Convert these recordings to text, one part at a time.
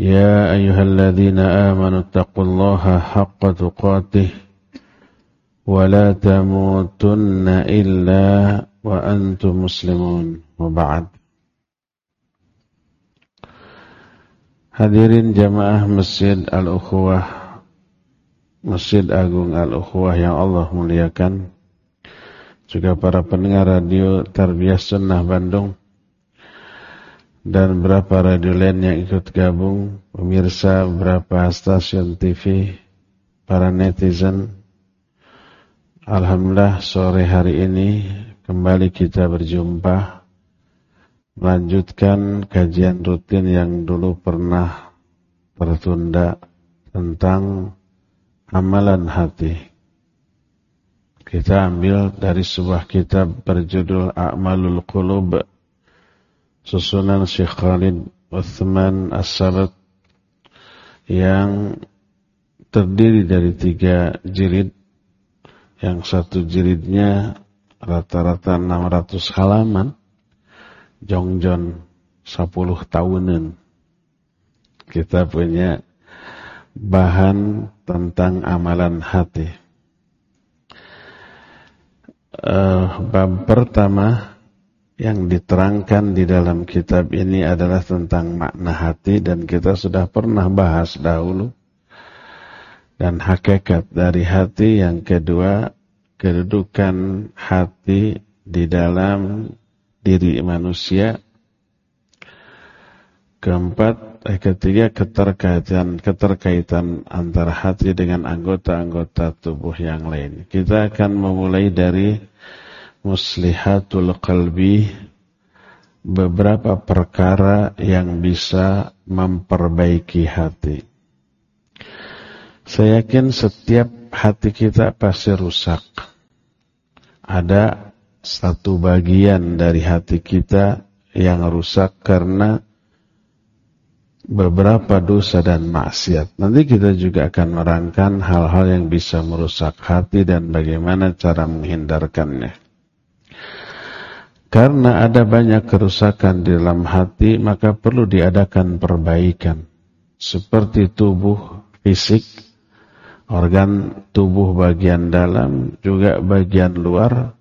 يا أيها الذين آمنوا اتقوا الله حق تقاته ولا تموتن إلا وأنتم مسلمون وبعد Hadirin jamaah Masjid Al-Ukhuwah Masjid Agung Al-Ukhuwah yang Allah muliakan Juga para pendengar radio Tarbiyah Sunnah Bandung dan berapa radio lain yang ikut gabung, pemirsa berapa stasiun TV, para netizen. Alhamdulillah sore hari ini kembali kita berjumpa melanjutkan kajian rutin yang dulu pernah tertunda tentang amalan hati. Kita ambil dari sebuah kitab berjudul A'malul Qulub susunan Syekh Khalid Uthman As-Sabat yang terdiri dari tiga jilid. Yang satu jilidnya rata-rata 600 halaman jongjon 10 tahunan. Kita punya bahan tentang amalan hati. Uh, bab pertama yang diterangkan di dalam kitab ini adalah tentang makna hati dan kita sudah pernah bahas dahulu. Dan hakikat dari hati yang kedua kedudukan hati di dalam diri manusia. Keempat eh, ketiga keterkaitan keterkaitan antara hati dengan anggota-anggota tubuh yang lain. Kita akan memulai dari muslihatul qalbi beberapa perkara yang bisa memperbaiki hati. Saya yakin setiap hati kita pasti rusak. Ada satu bagian dari hati kita yang rusak karena beberapa dosa dan maksiat. Nanti kita juga akan merangkan hal-hal yang bisa merusak hati dan bagaimana cara menghindarkannya. Karena ada banyak kerusakan di dalam hati, maka perlu diadakan perbaikan. Seperti tubuh fisik, organ tubuh bagian dalam, juga bagian luar.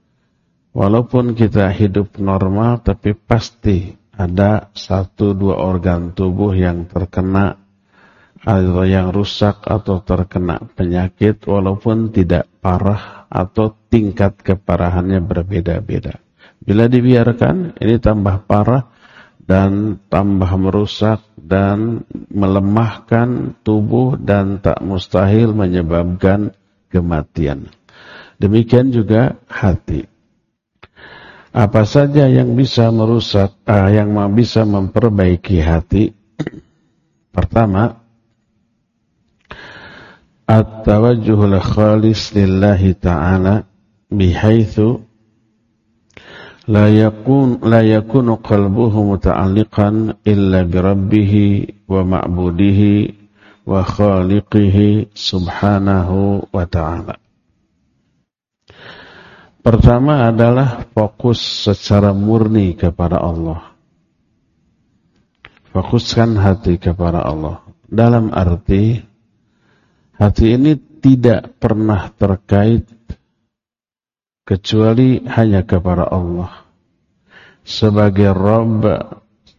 Walaupun kita hidup normal, tapi pasti ada satu dua organ tubuh yang terkena atau yang rusak atau terkena penyakit walaupun tidak parah atau tingkat keparahannya berbeda-beda. Bila dibiarkan, ini tambah parah dan tambah merusak dan melemahkan tubuh dan tak mustahil menyebabkan kematian. Demikian juga hati. Apa saja yang bisa merusak, uh, yang bisa memperbaiki hati? Pertama, at-tawajjuhul khalis lillahi ta'ala bihaitsu la yakun la yakunu qalbuhu muta'alliqan illa bi rabbih wa ma'budihi wa subhanahu wa ta'ala. Pertama adalah fokus secara murni kepada Allah. Fokuskan hati kepada Allah. Dalam arti hati ini tidak pernah terkait kecuali hanya kepada Allah sebagai Rabb,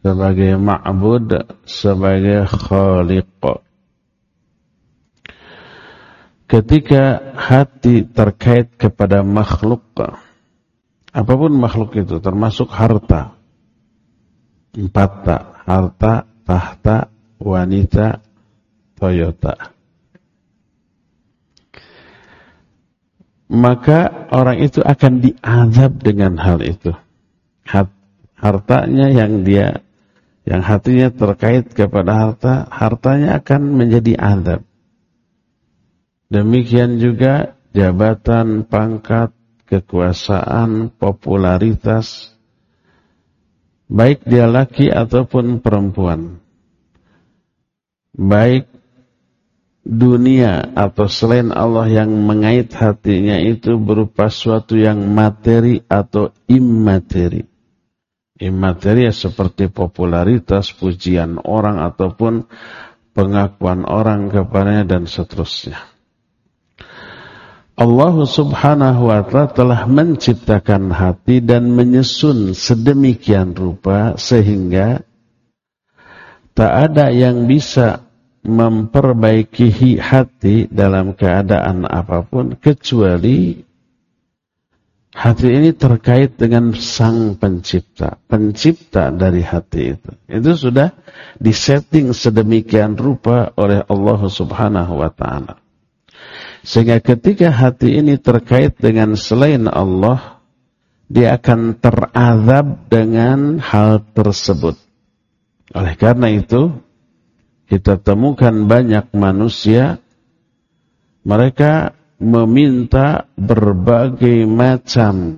sebagai Ma'bud, sebagai Khaliq. Ketika hati terkait kepada makhluk, apa pun makhluk itu, termasuk harta, empat tak, harta, tahta, wanita, Toyota. Maka orang itu akan diazab dengan hal itu. Hartanya yang dia yang hatinya terkait kepada harta, hartanya akan menjadi azab. Demikian juga jabatan, pangkat, kekuasaan, popularitas, baik dia laki ataupun perempuan. Baik dunia atau selain Allah yang mengait hatinya itu berupa suatu yang materi atau immateri. Imateri ya seperti popularitas, pujian orang ataupun pengakuan orang kepadanya dan seterusnya. Allah subhanahu wa ta'ala telah menciptakan hati dan menyusun sedemikian rupa sehingga tak ada yang bisa memperbaiki hati dalam keadaan apa pun kecuali Hati ini terkait dengan sang pencipta, pencipta dari hati itu. Itu sudah disetting sedemikian rupa oleh Allah subhanahu wa ta'ala. Sehingga ketika hati ini terkait dengan selain Allah, dia akan terazab dengan hal tersebut. Oleh karena itu, kita temukan banyak manusia, mereka meminta berbagai macam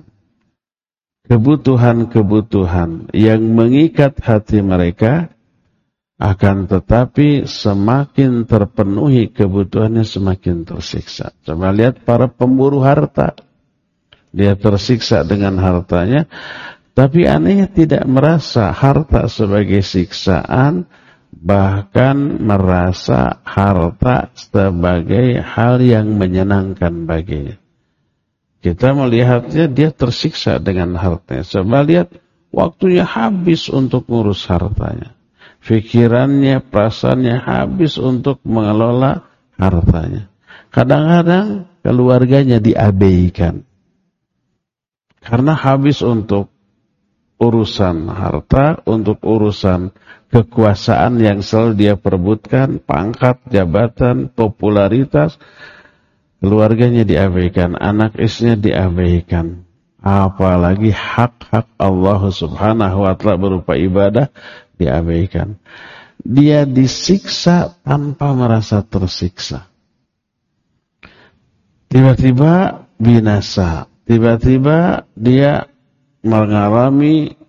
kebutuhan-kebutuhan yang mengikat hati mereka akan tetapi semakin terpenuhi kebutuhannya semakin tersiksa. Coba lihat para pemburu harta. Dia tersiksa dengan hartanya. Tapi anehnya tidak merasa harta sebagai siksaan bahkan merasa harta sebagai hal yang menyenangkan baginya. Kita melihatnya dia tersiksa dengan hartanya. Coba lihat waktunya habis untuk ngurus hartanya. Pikirannya, perasaannya habis untuk mengelola hartanya. Kadang-kadang keluarganya diabaikan. Karena habis untuk urusan harta, untuk urusan kekuasaan yang selalu dia perebutkan, pangkat, jabatan, popularitas, keluarganya diabaikan, anak istrinya diabaikan. Apalagi hak-hak Allah subhanahu wa ta'ala berupa ibadah diabaikan. Dia disiksa tanpa merasa tersiksa. Tiba-tiba binasa. Tiba-tiba dia mengalami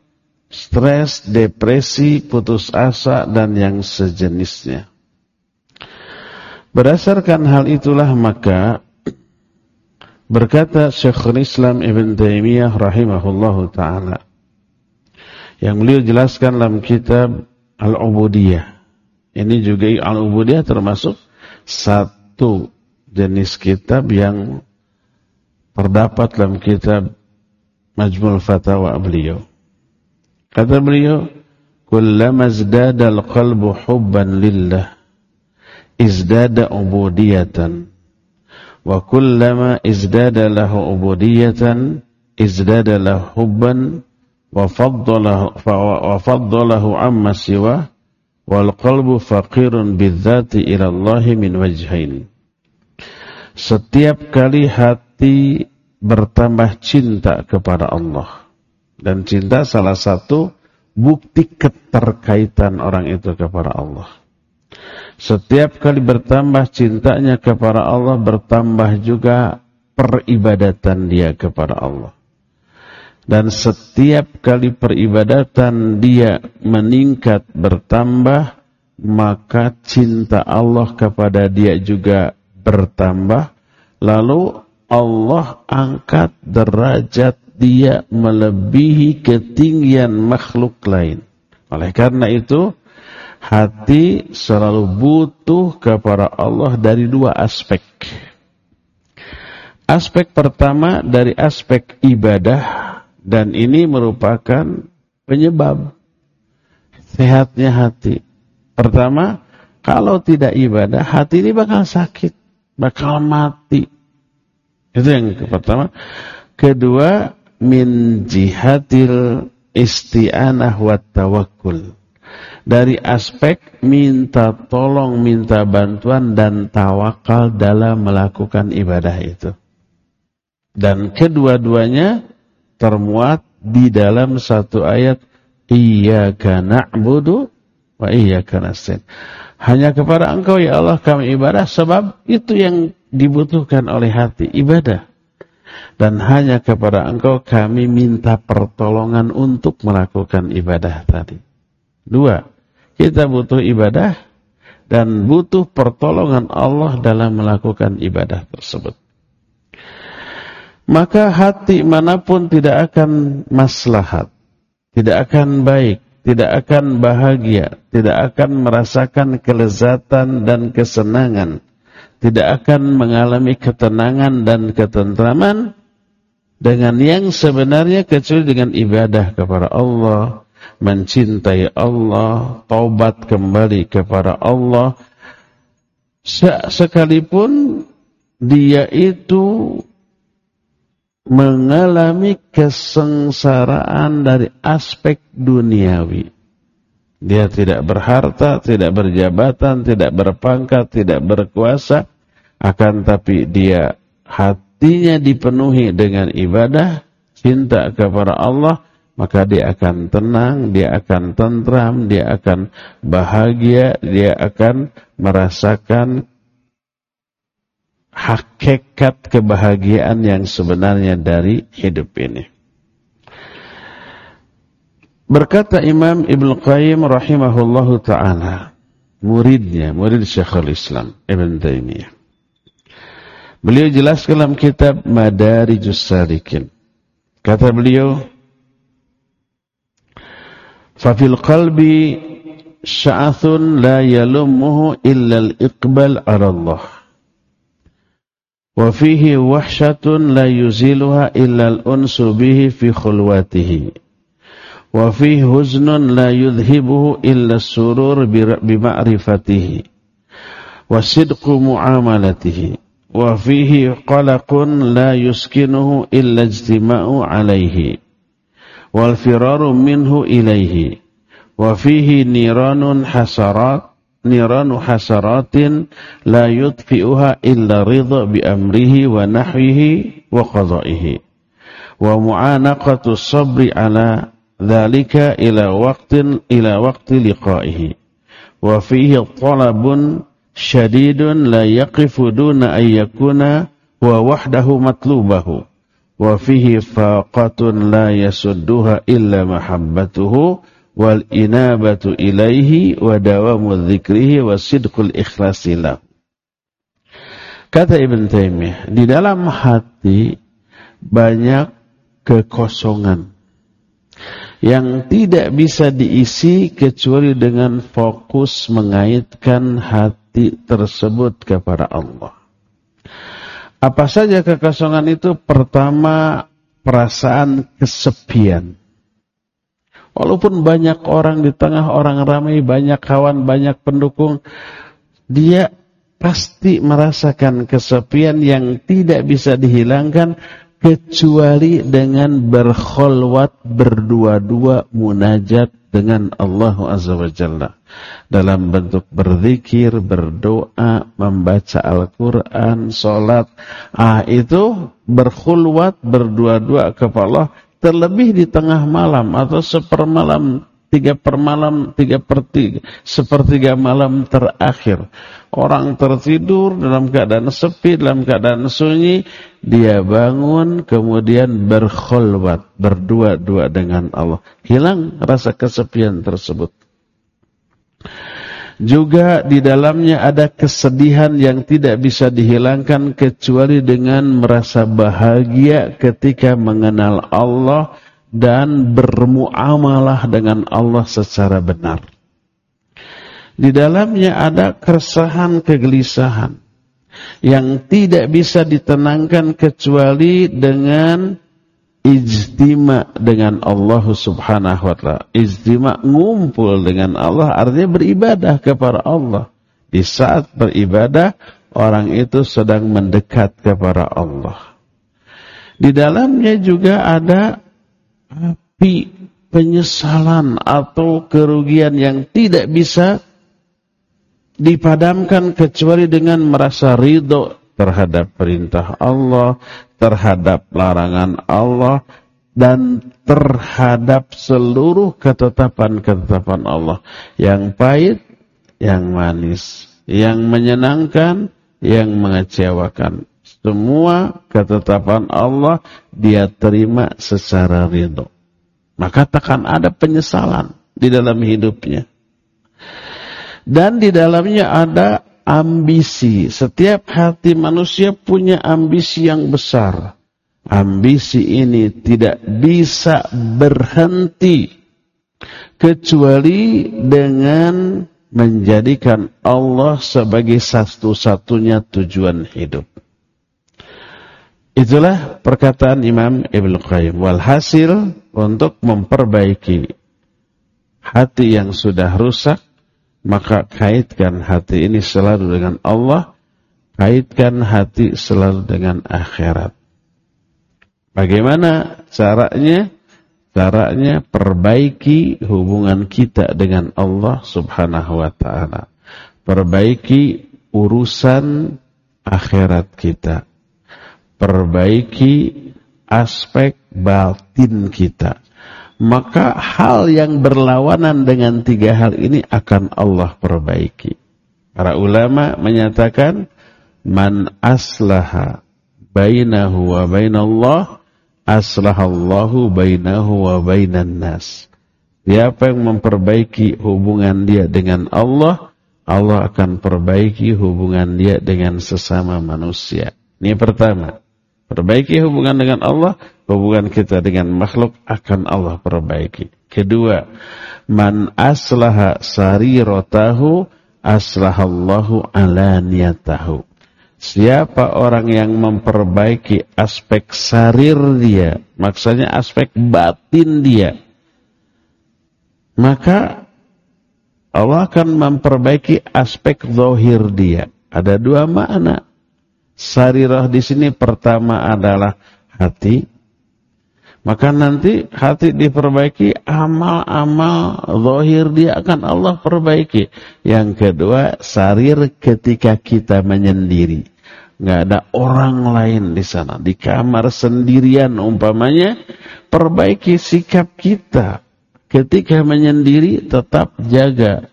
stres, depresi, putus asa, dan yang sejenisnya. Berdasarkan hal itulah maka berkata Syekhul Islam Ibn Taimiyah rahimahullahu taala yang beliau jelaskan dalam kitab Al-Ubudiyah. Ini juga Al-Ubudiyah termasuk satu jenis kitab yang terdapat dalam kitab Majmul Fatawa beliau. Kata beliau, "Kullama izdada al-qalbu hubban lillah, izdada ubudiyatan. Wa kullama izdada lahu ubudiyatan, izdada lahu hubban wa faddalahu wa faddalahu amma siwa wal qalbu faqirun bidzati ila Allah min wajhain." Setiap kali hati bertambah cinta kepada Allah dan cinta salah satu bukti keterkaitan orang itu kepada Allah. Setiap kali bertambah cintanya kepada Allah, bertambah juga peribadatan dia kepada Allah. Dan setiap kali peribadatan dia meningkat, bertambah, maka cinta Allah kepada dia juga bertambah. Lalu Allah angkat derajat dia melebihi ketinggian makhluk lain. Oleh karena itu, hati selalu butuh kepada Allah dari dua aspek. Aspek pertama dari aspek ibadah dan ini merupakan penyebab sehatnya hati. Pertama, kalau tidak ibadah, hati ini bakal sakit, bakal mati. Itu yang pertama. Kedua, min jihatil isti'anah wa tawakkul. Dari aspek minta tolong, minta bantuan dan tawakal dalam melakukan ibadah itu. Dan kedua-duanya termuat di dalam satu ayat Iyyaka na'budu wa iyyaka nasta'in. Hanya kepada Engkau ya Allah kami ibadah sebab itu yang dibutuhkan oleh hati, ibadah. Dan hanya kepada Engkau kami minta pertolongan untuk melakukan ibadah tadi. Dua, kita butuh ibadah dan butuh pertolongan Allah dalam melakukan ibadah tersebut. Maka hati mana pun tidak akan maslahat, tidak akan baik, tidak akan bahagia, tidak akan merasakan kelezatan dan kesenangan, tidak akan mengalami ketenangan dan ketentraman dengan yang sebenarnya kecuali dengan ibadah kepada Allah, mencintai Allah, taubat kembali kepada Allah, sekalipun dia itu mengalami kesengsaraan dari aspek duniawi. Dia tidak berharta, tidak berjabatan, tidak berpangkat, tidak berkuasa, akan tapi dia hatinya dipenuhi dengan ibadah, cinta kepada Allah, maka dia akan tenang, dia akan tentram, dia akan bahagia, dia akan merasakan hakikat kebahagiaan yang sebenarnya dari hidup ini. Berkata Imam Ibn Qayyim rahimahullahu ta'ala, muridnya, murid Syekhul Islam Ibn Taymiyah. Beliau jelaskan dalam kitab Madarijus Salikin. Kata beliau, Fafil qalbi sya'athun la yalumuhu illa al-iqbal ala Allah. Wa fihi wahsyatun la yuziluha illa al-unsu bihi fi khulwatihi. Wa fihi huznun la yudhibuhu illa surur bima'rifatihi. Wa sidqu mu'amalatihi. Wa fihi qalaqun la yuskinuhu illa ijtima'u alaihi wal firaru minhu ilaihi wa fihi niranun hasarat niranu hasaratin la yutfi'uha illa ridha bi amrihi wa nahwihi wa qada'ihi wa mu'anaqatu syadidun la yaqifu duna an yakuna wa wahdahu matlubahu. Wa fihi faqatun la yasudduha illa mahabbatuhu wal inabatu ilaihi wa dawamu dzikrihi wa sidqul ikhlasi Kata Ibn Taimiyah, di dalam hati banyak kekosongan yang tidak bisa diisi kecuali dengan fokus mengaitkan hati tersebut kepada Allah. Apa saja kekosongan itu? Pertama, perasaan kesepian. Walaupun banyak orang di tengah orang ramai, banyak kawan, banyak pendukung, dia pasti merasakan kesepian yang tidak bisa dihilangkan kecuali dengan berkholwat berdua-dua munajat dengan Allah Azza wa Jalla dalam bentuk berzikir, berdoa, membaca Al-Quran, sholat. Ah, itu berkhulwat, berdua-dua kepada Allah, terlebih di tengah malam atau sepermalam, tiga per malam, tiga per tiga, sepertiga malam terakhir. Orang tertidur dalam keadaan sepi, dalam keadaan sunyi, dia bangun kemudian berkhulwat, berdua-dua dengan Allah. Hilang rasa kesepian tersebut. Juga di dalamnya ada kesedihan yang tidak bisa dihilangkan kecuali dengan merasa bahagia ketika mengenal Allah dan bermuamalah dengan Allah secara benar. Di dalamnya ada keresahan, kegelisahan yang tidak bisa ditenangkan kecuali dengan ijtima dengan Allah subhanahu wa ta'ala. Ijtima ngumpul dengan Allah artinya beribadah kepada Allah. Di saat beribadah, orang itu sedang mendekat kepada Allah. Di dalamnya juga ada api penyesalan atau kerugian yang tidak bisa dipadamkan kecuali dengan merasa ridho terhadap perintah Allah, terhadap larangan Allah, dan terhadap seluruh ketetapan-ketetapan Allah yang pahit, yang manis, yang menyenangkan, yang mengecewakan. Semua ketetapan Allah dia terima secara ridho. Maka takkan ada penyesalan di dalam hidupnya. Dan di dalamnya ada ambisi. Setiap hati manusia punya ambisi yang besar. Ambisi ini tidak bisa berhenti kecuali dengan menjadikan Allah sebagai satu-satunya tujuan hidup. Itulah perkataan Imam Ibn Qayyim. Walhasil untuk memperbaiki hati yang sudah rusak, maka kaitkan hati ini selalu dengan Allah, kaitkan hati selalu dengan akhirat. Bagaimana caranya? Caranya perbaiki hubungan kita dengan Allah subhanahu wa ta'ala. Perbaiki urusan akhirat kita perbaiki aspek batin kita. Maka hal yang berlawanan dengan tiga hal ini akan Allah perbaiki. Para ulama menyatakan, Man aslaha bainahu wa bainallah, aslahallahu bainahu wa bainan nas. Siapa yang memperbaiki hubungan dia dengan Allah, Allah akan perbaiki hubungan dia dengan sesama manusia. Ini pertama. Perbaiki hubungan dengan Allah, hubungan kita dengan makhluk akan Allah perbaiki. Kedua, man aslaha sariratahu aslahallahu alaniyatahu. Siapa orang yang memperbaiki aspek sarir dia, maksudnya aspek batin dia, maka Allah akan memperbaiki aspek zahir dia. Ada dua makna. Sarirah di sini pertama adalah hati. Maka nanti hati diperbaiki, amal-amal zahir dia akan Allah perbaiki. Yang kedua, sarir ketika kita menyendiri. Nggak ada orang lain di sana. Di kamar sendirian umpamanya, perbaiki sikap kita. Ketika menyendiri, tetap jaga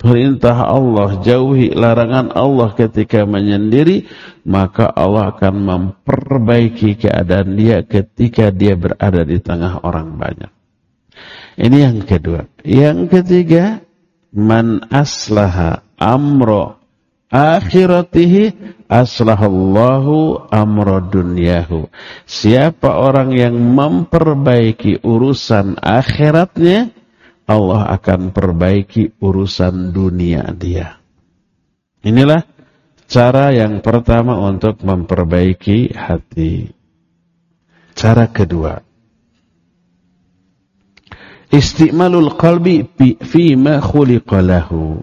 perintah Allah, jauhi larangan Allah ketika menyendiri, maka Allah akan memperbaiki keadaan dia ketika dia berada di tengah orang banyak. Ini yang kedua. Yang ketiga, man aslaha amro akhiratihi aslahallahu amro dunyahu. Siapa orang yang memperbaiki urusan akhiratnya, Allah akan perbaiki urusan dunia dia. Inilah cara yang pertama untuk memperbaiki hati. Cara kedua. Istimalul qalbi fima khuliqalahu.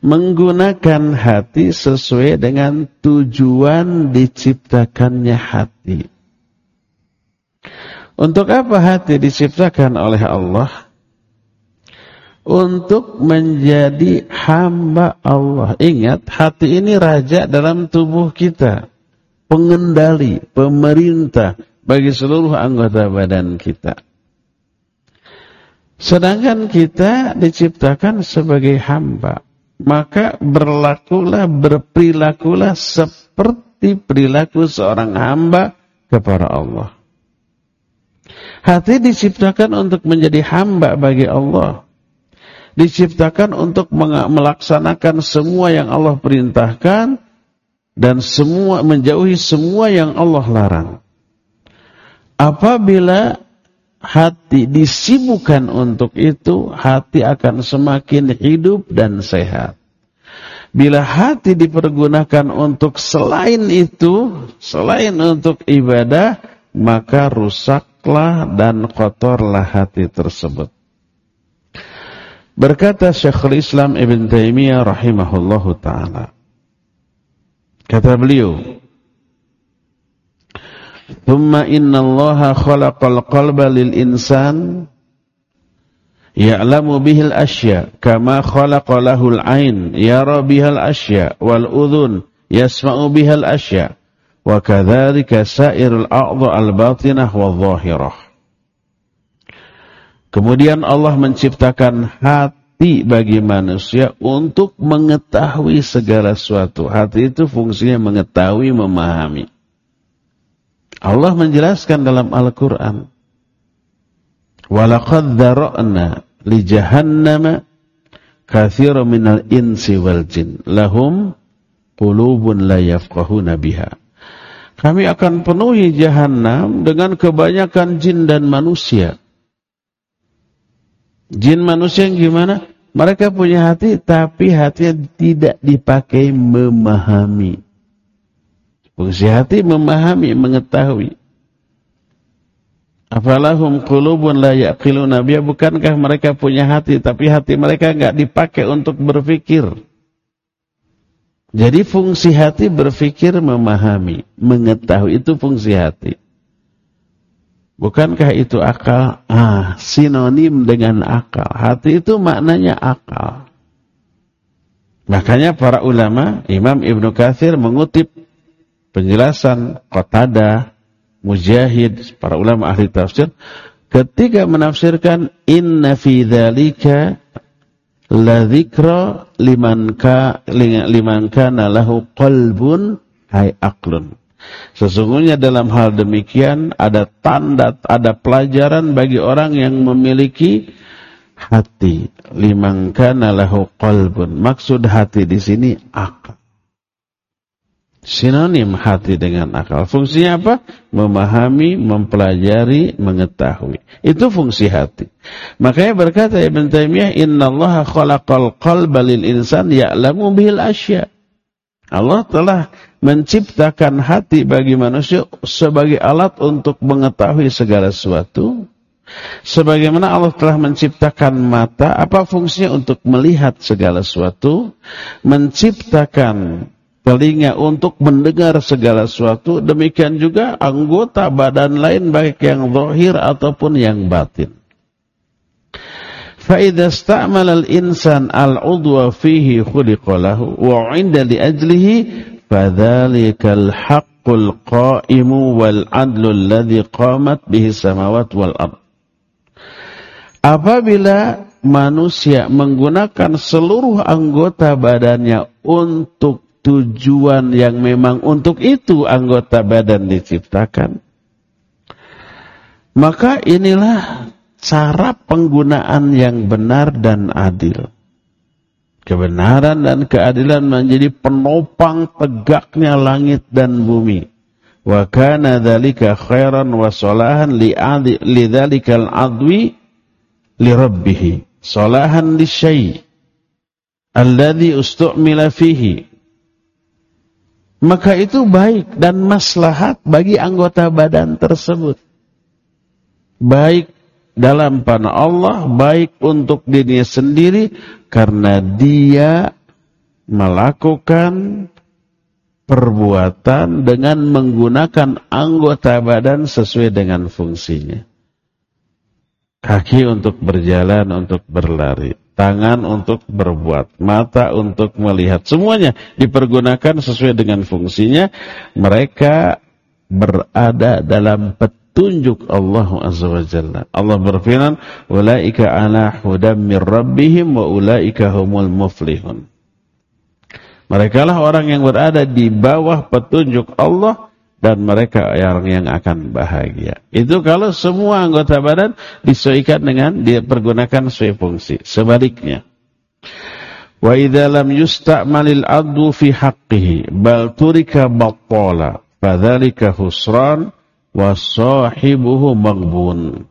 Menggunakan hati sesuai dengan tujuan diciptakannya hati. Untuk apa hati diciptakan oleh Allah? Untuk menjadi hamba Allah. Ingat, hati ini raja dalam tubuh kita. Pengendali, pemerintah bagi seluruh anggota badan kita. Sedangkan kita diciptakan sebagai hamba. Maka berlakulah, berperilakulah seperti perilaku seorang hamba kepada Allah. Hati diciptakan untuk menjadi hamba bagi Allah diciptakan untuk melaksanakan semua yang Allah perintahkan dan semua menjauhi semua yang Allah larang. Apabila hati disibukkan untuk itu, hati akan semakin hidup dan sehat. Bila hati dipergunakan untuk selain itu, selain untuk ibadah, maka rusaklah dan kotorlah hati tersebut. Berkata Syekhul Islam Ibn Taimiyah rahimahullahu taala. Kata beliau, "Tsumma inna Allah khalaqal qalba lil insan ya'lamu bihil asya kama khalaqa lahul ain yara bihal asya wal udhun yasma'u bihal asya wa kadzalika sairul al-batinah wadh-dhahirah. Kemudian Allah menciptakan hati bagi manusia untuk mengetahui segala sesuatu. Hati itu fungsinya mengetahui, memahami. Allah menjelaskan dalam Al-Quran. Walakad dhara'na li jahannama kathiru minal insi wal jin. Lahum qulubun la yafqahuna. Kami akan penuhi jahannam dengan kebanyakan jin dan manusia Jin manusia yang gimana? Mereka punya hati, tapi hatinya tidak dipakai memahami. Fungsi hati memahami, mengetahui. Afalahum qulubun la yaqiluna biha bukankah mereka punya hati tapi hati mereka enggak dipakai untuk berpikir. Jadi fungsi hati berpikir, memahami, mengetahui itu fungsi hati. Bukankah itu akal? Ah, sinonim dengan akal. Hati itu maknanya akal. Makanya para ulama, Imam Ibnu Katsir mengutip penjelasan Qatada, Mujahid, para ulama ahli tafsir ketika menafsirkan inna fi dzalika la dzikra liman ka liman kana lahu qalbun hay aqlun. Sesungguhnya dalam hal demikian ada tanda, ada pelajaran bagi orang yang memiliki hati. Liman kana lahu qalbun. Maksud hati di sini akal. Sinonim hati dengan akal. Fungsinya apa? Memahami, mempelajari, mengetahui. Itu fungsi hati. Makanya berkata Ibn Taymiyah, Inna Allah khalaqal qalba lil insan ya'lamu bihil asya. Allah telah menciptakan hati bagi manusia sebagai alat untuk mengetahui segala sesuatu. Sebagaimana Allah telah menciptakan mata, apa fungsinya untuk melihat segala sesuatu? Menciptakan telinga untuk mendengar segala sesuatu, demikian juga anggota badan lain baik yang zahir ataupun yang batin. فَإِذَا اسْتَعْمَلَ الْإِنسَانَ الْعُضْوَ فِيهِ خُلِقَ لَهُ وَعِنْدَ لِأَجْلِهِ فذلك haqqul qa'imu wal adlu alladhi qamat bihi samawat. Apabila manusia menggunakan seluruh anggota badannya untuk tujuan yang memang untuk itu anggota badan diciptakan, maka inilah cara penggunaan yang benar dan adil. Kebenaran dan keadilan menjadi penopang tegaknya langit dan bumi. Wa kana dzalika khairan wa salahan li lidzalikal adwi li rabbih. Salahan li syai' alladhi ustu'mila fihi maka itu baik dan maslahat bagi anggota badan tersebut. Baik dalam panah Allah, baik untuk dirinya sendiri karena dia melakukan perbuatan dengan menggunakan anggota badan sesuai dengan fungsinya. Kaki untuk berjalan, untuk berlari tangan untuk berbuat, mata untuk melihat. Semuanya dipergunakan sesuai dengan fungsinya. Mereka berada dalam petunjuk Allah Azza wa Jalla. Allah berfirman, "Ulaika ala hudam mir rabbihim wa ulaika humul muflihun." Mereka lah orang yang berada di bawah petunjuk Allah dan mereka yang yang akan bahagia. Itu kalau semua anggota badan disesuaikan dengan dia pergunakan sesuai fungsi. Sebaliknya, wa idza lam yusta'malil 'adlu fi haqqihi bal turika battala fadzalika husran wa sahibuhu maghbun.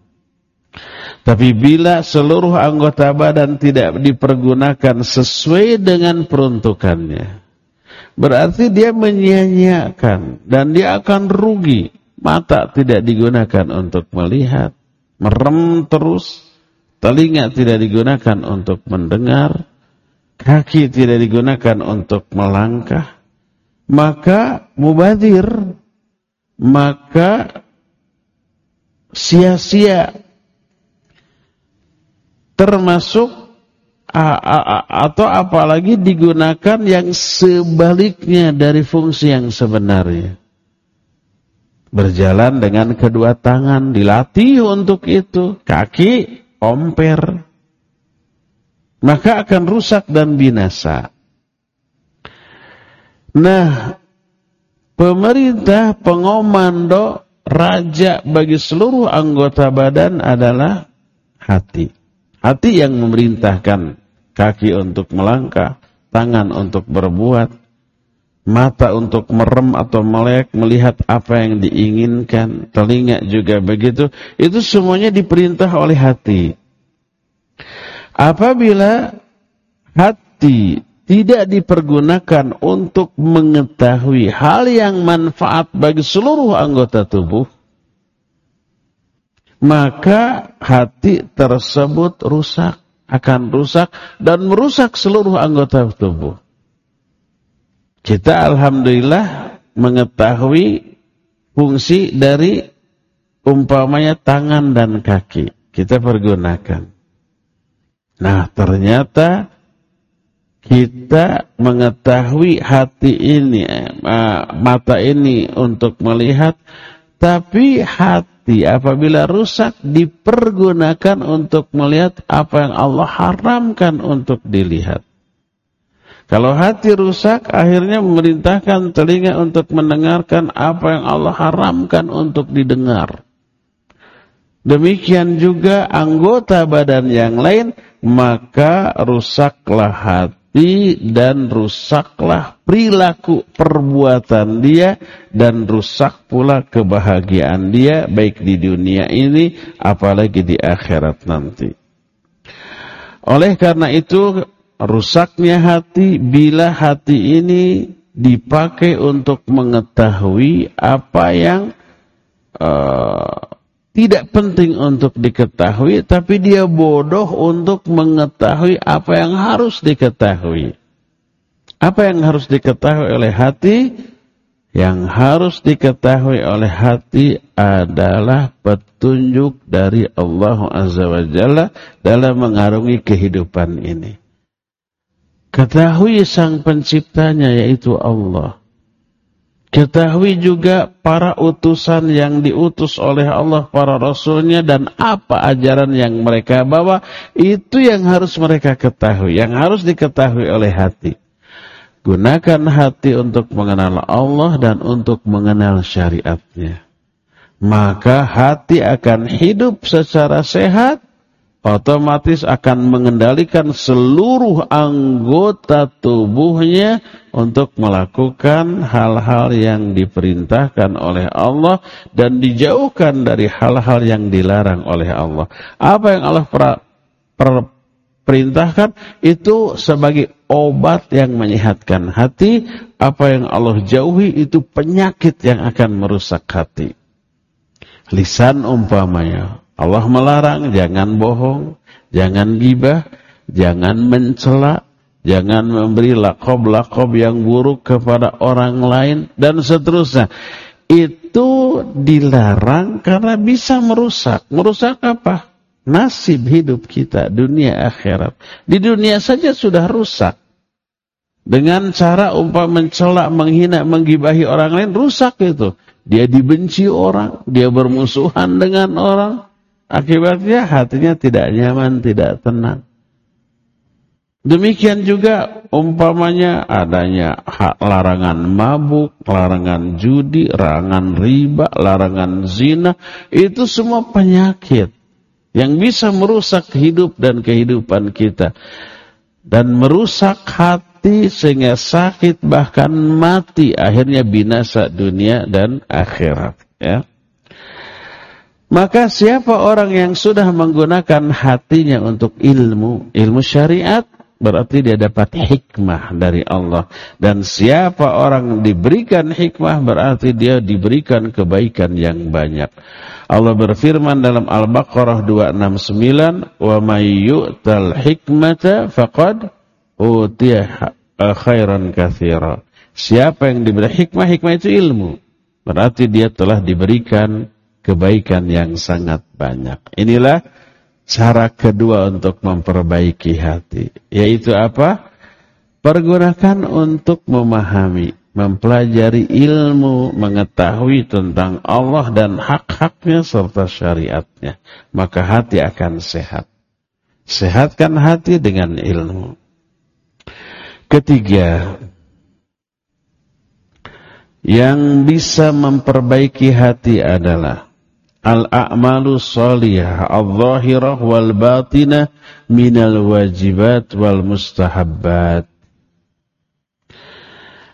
Tapi bila seluruh anggota badan tidak dipergunakan sesuai dengan peruntukannya, Berarti dia menyia-nyiakan dan dia akan rugi. Mata tidak digunakan untuk melihat, merem terus, telinga tidak digunakan untuk mendengar, kaki tidak digunakan untuk melangkah, maka mubadir, maka sia-sia termasuk atau apalagi digunakan yang sebaliknya dari fungsi yang sebenarnya. Berjalan dengan kedua tangan, dilatih untuk itu. Kaki, omper. Maka akan rusak dan binasa. Nah, pemerintah, pengomando, raja bagi seluruh anggota badan adalah hati. Hati yang memerintahkan kaki untuk melangkah, tangan untuk berbuat, mata untuk merem atau melek, melihat apa yang diinginkan, telinga juga begitu. Itu semuanya diperintah oleh hati. Apabila hati tidak dipergunakan untuk mengetahui hal yang manfaat bagi seluruh anggota tubuh, maka hati tersebut rusak, akan rusak dan merusak seluruh anggota tubuh. Kita alhamdulillah mengetahui fungsi dari umpamanya tangan dan kaki. Kita pergunakan. Nah ternyata kita mengetahui hati ini, eh, mata ini untuk melihat, tapi hati apabila rusak dipergunakan untuk melihat apa yang Allah haramkan untuk dilihat. Kalau hati rusak, akhirnya memerintahkan telinga untuk mendengarkan apa yang Allah haramkan untuk didengar. Demikian juga anggota badan yang lain, maka rusaklah hati hati dan rusaklah perilaku perbuatan dia dan rusak pula kebahagiaan dia baik di dunia ini apalagi di akhirat nanti. Oleh karena itu rusaknya hati bila hati ini dipakai untuk mengetahui apa yang uh, tidak penting untuk diketahui, tapi dia bodoh untuk mengetahui apa yang harus diketahui. Apa yang harus diketahui oleh hati? Yang harus diketahui oleh hati adalah petunjuk dari Allah Azza wa Jalla dalam mengarungi kehidupan ini. Ketahui sang penciptanya yaitu Allah. Ketahui juga para utusan yang diutus oleh Allah, para rasulnya, dan apa ajaran yang mereka bawa, itu yang harus mereka ketahui, yang harus diketahui oleh hati. Gunakan hati untuk mengenal Allah dan untuk mengenal syariatnya. Maka hati akan hidup secara sehat, otomatis akan mengendalikan seluruh anggota tubuhnya untuk melakukan hal-hal yang diperintahkan oleh Allah dan dijauhkan dari hal-hal yang dilarang oleh Allah. Apa yang Allah per, per, perintahkan itu sebagai obat yang menyehatkan hati, apa yang Allah jauhi itu penyakit yang akan merusak hati. Lisan umpamanya Allah melarang jangan bohong, jangan gibah, jangan mencela, jangan memberi lakob-lakob yang buruk kepada orang lain dan seterusnya. Itu dilarang karena bisa merusak. Merusak apa? Nasib hidup kita, dunia akhirat. Di dunia saja sudah rusak. Dengan cara umpam mencela, menghina, menggibahi orang lain, rusak itu. Dia dibenci orang, dia bermusuhan dengan orang, Akibatnya hatinya tidak nyaman, tidak tenang. Demikian juga umpamanya adanya hak larangan mabuk, larangan judi, larangan riba, larangan zina. Itu semua penyakit yang bisa merusak hidup dan kehidupan kita. Dan merusak hati sehingga sakit bahkan mati. Akhirnya binasa dunia dan akhirat. Ya. Maka siapa orang yang sudah menggunakan hatinya untuk ilmu, ilmu syariat, berarti dia dapat hikmah dari Allah. Dan siapa orang diberikan hikmah, berarti dia diberikan kebaikan yang banyak. Allah berfirman dalam Al-Baqarah 269, "Wa may yu'tal hikmata faqad utiya khairan katsira." Siapa yang diberi hikmah, hikmah itu ilmu. Berarti dia telah diberikan kebaikan yang sangat banyak. Inilah cara kedua untuk memperbaiki hati. Yaitu apa? Pergunakan untuk memahami. mempelajari ilmu, mengetahui tentang Allah dan hak-haknya serta syariatnya, maka hati akan sehat. Sehatkan hati dengan ilmu. Ketiga, yang bisa memperbaiki hati adalah al-a'malu salihah al-zahirah wal batinah minal wajibat wal mustahabbat.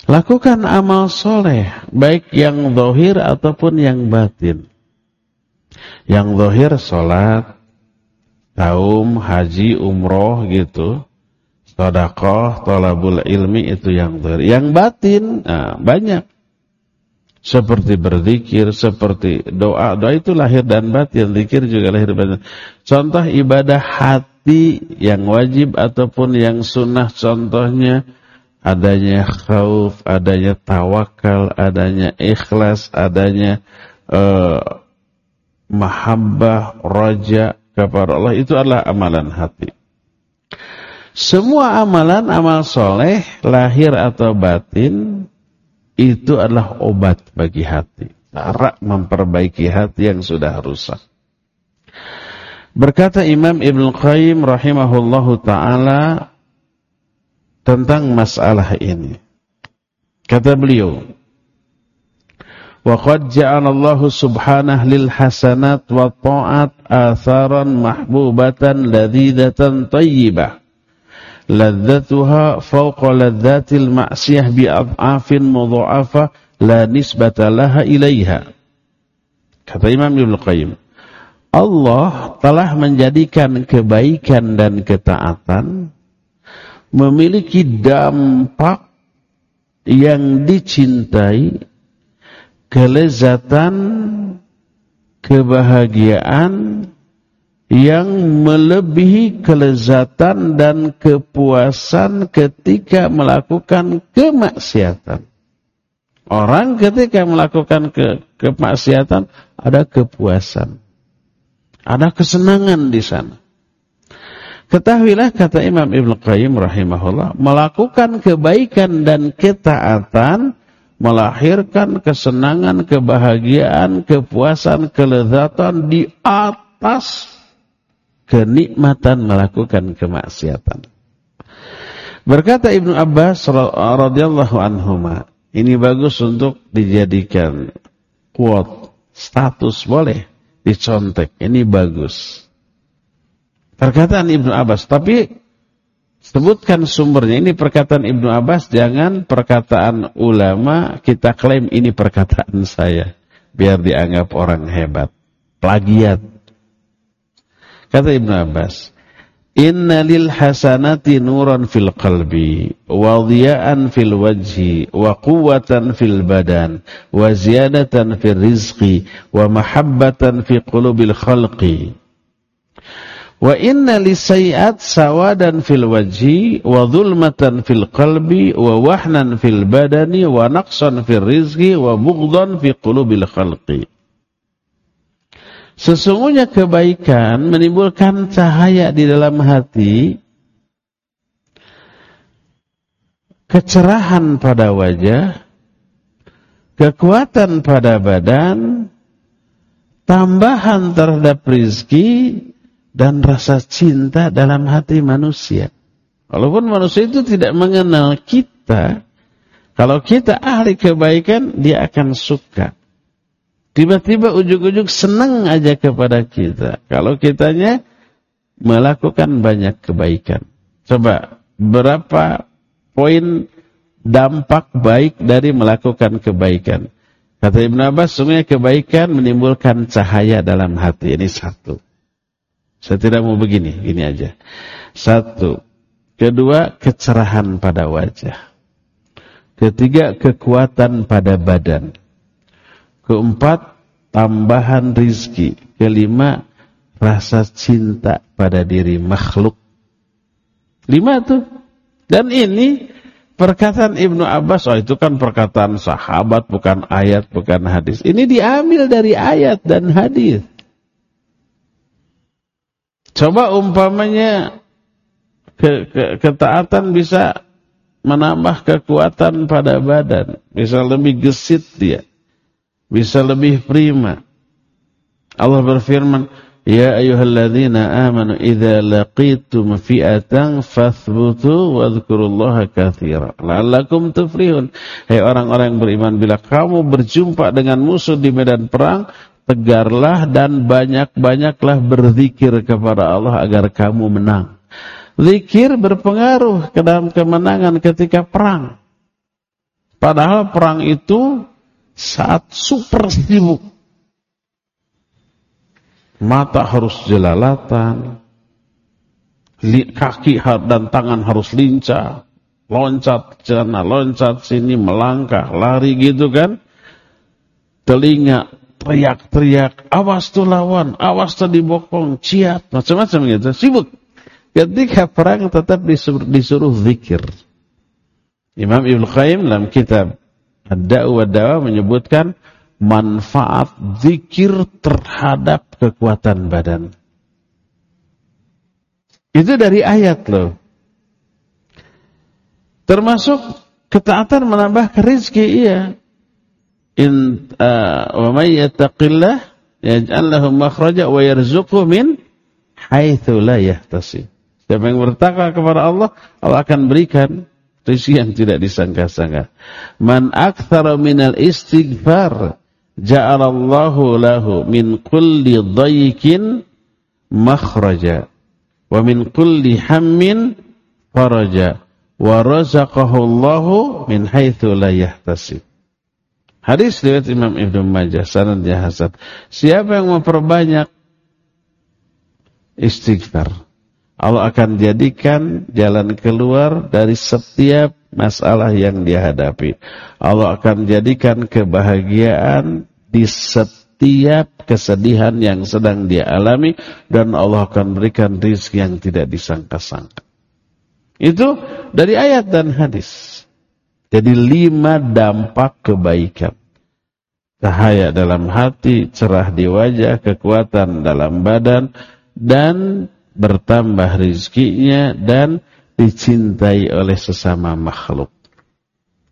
Lakukan amal soleh, baik yang zahir ataupun yang batin. Yang zahir sholat, taum, haji, umroh gitu. Sodakoh, tolabul ilmi itu yang zahir. Yang batin, nah, banyak. Seperti berzikir, seperti doa. Doa itu lahir dan batin, zikir juga lahir dan batin. Contoh ibadah hati yang wajib ataupun yang sunnah contohnya adanya khauf, adanya tawakal, adanya ikhlas, adanya uh, mahabbah, raja kepada Allah itu adalah amalan hati. Semua amalan amal soleh lahir atau batin itu adalah obat bagi hati. Cara memperbaiki hati yang sudah rusak. Berkata Imam Ibn Qayyim rahimahullahu ta'ala tentang masalah ini. Kata beliau, وَقَدْ جَعَلَ اللَّهُ سُبْحَانَهُ لِلْحَسَنَاتِ وَالطَّاعَاتِ آثَارًا مَحْبُوبَةً لَذِيذَةً طَيِّبَةً ladzatuha fawqa ladzatil ma'siyah bi af'afin mudha'afa la nisbata laha ilaiha. Kata Imam Ibnu Qayyim, Allah telah menjadikan kebaikan dan ketaatan memiliki dampak yang dicintai, kelezatan, kebahagiaan, yang melebihi kelezatan dan kepuasan ketika melakukan kemaksiatan. Orang ketika melakukan ke, kemaksiatan ada kepuasan. Ada kesenangan di sana. Ketahuilah kata Imam Ibn Qayyim rahimahullah, melakukan kebaikan dan ketaatan melahirkan kesenangan, kebahagiaan, kepuasan, kelezatan di atas kenikmatan melakukan kemaksiatan. Berkata Ibnu Abbas radhiyallahu anhuma, ini bagus untuk dijadikan quote, status boleh dicontek. Ini bagus. Perkataan Ibnu Abbas. Tapi sebutkan sumbernya. Ini perkataan Ibnu Abbas. Jangan perkataan ulama kita klaim ini perkataan saya. Biar dianggap orang hebat. Plagiat. Kata Ibnu Abbas. Inna lil hasanati nuran fil qalbi wa dhiya'an fil wajhi wa quwwatan fil badan wa ziyadatan fil rizqi wa mahabbatan fi qulubil khalqi Wa inna lisayat sawadan fil wajhi wa dhulmatan fil qalbi wa wahnan fil badani wa naqsan fil rizqi wa bughdan fi qulubil khalqi. Sesungguhnya kebaikan menimbulkan cahaya di dalam hati, kecerahan pada wajah, kekuatan pada badan, tambahan terhadap rizki, dan rasa cinta dalam hati manusia. Walaupun manusia itu tidak mengenal kita, kalau kita ahli kebaikan, dia akan suka. Tiba-tiba ujuk-ujuk senang aja kepada kita. Kalau kitanya melakukan banyak kebaikan. Coba, berapa poin dampak baik dari melakukan kebaikan? Kata Ibn Abbas, sungguhnya kebaikan menimbulkan cahaya dalam hati. Ini satu. Saya tidak mau begini, ini aja. Satu. Kedua, kecerahan pada wajah. Ketiga, kekuatan pada badan. Keempat, tambahan rizki. Kelima, rasa cinta pada diri makhluk. Lima tuh. Dan ini perkataan Ibnu Abbas, oh itu kan perkataan sahabat, bukan ayat, bukan hadis. Ini diambil dari ayat dan hadis. Coba umpamanya ke, ke, ketaatan bisa menambah kekuatan pada badan, bisa lebih gesit dia, bisa lebih prima. Allah berfirman, Ya ayyuhalladzina amanu idza laqitum fi'atan fathbutu wadhkurullaha katsira la'allakum tuflihun. Hai orang-orang yang beriman bila kamu berjumpa dengan musuh di medan perang, tegarlah dan banyak-banyaklah berzikir kepada Allah agar kamu menang. Zikir berpengaruh ke dalam kemenangan ketika perang. Padahal perang itu saat super sibuk mata harus jelalatan, kaki dan tangan harus lincah, loncat sana, loncat sini, melangkah, lari gitu kan. Telinga teriak-teriak, awas tuh lawan, awas tuh dibokong, ciat, macam-macam gitu, sibuk. Ketika perang tetap disuruh, disuruh zikir. Imam Ibn Qayyim dalam kitab Ad-Da'u wa menyebutkan manfaat zikir terhadap kekuatan badan. Itu dari ayat loh. Termasuk ketaatan menambah rezeki iya. In uh, wa may yattaqillah yaj'al lahu makhraja wa yarzuqhu min haitsu la yahtasib. Siapa yang bertakwa kepada Allah, Allah akan berikan rezeki yang tidak disangka-sangka. Man aktsara minal istighfar ja'alallahu lahu min kulli dhaykin makhraja wa min kulli hammin faraja wa razaqahu Allahu min haitsu la yahtasib. Hadis riwayat Imam Ibnu Majah sanadnya hasan. Siapa yang memperbanyak istighfar, Allah akan jadikan jalan keluar dari setiap masalah yang dia hadapi. Allah akan jadikan kebahagiaan di setiap kesedihan yang sedang dia alami dan Allah akan berikan rizki yang tidak disangka-sangka. Itu dari ayat dan hadis. Jadi lima dampak kebaikan. Cahaya dalam hati, cerah di wajah, kekuatan dalam badan, dan bertambah rizkinya dan dicintai oleh sesama makhluk.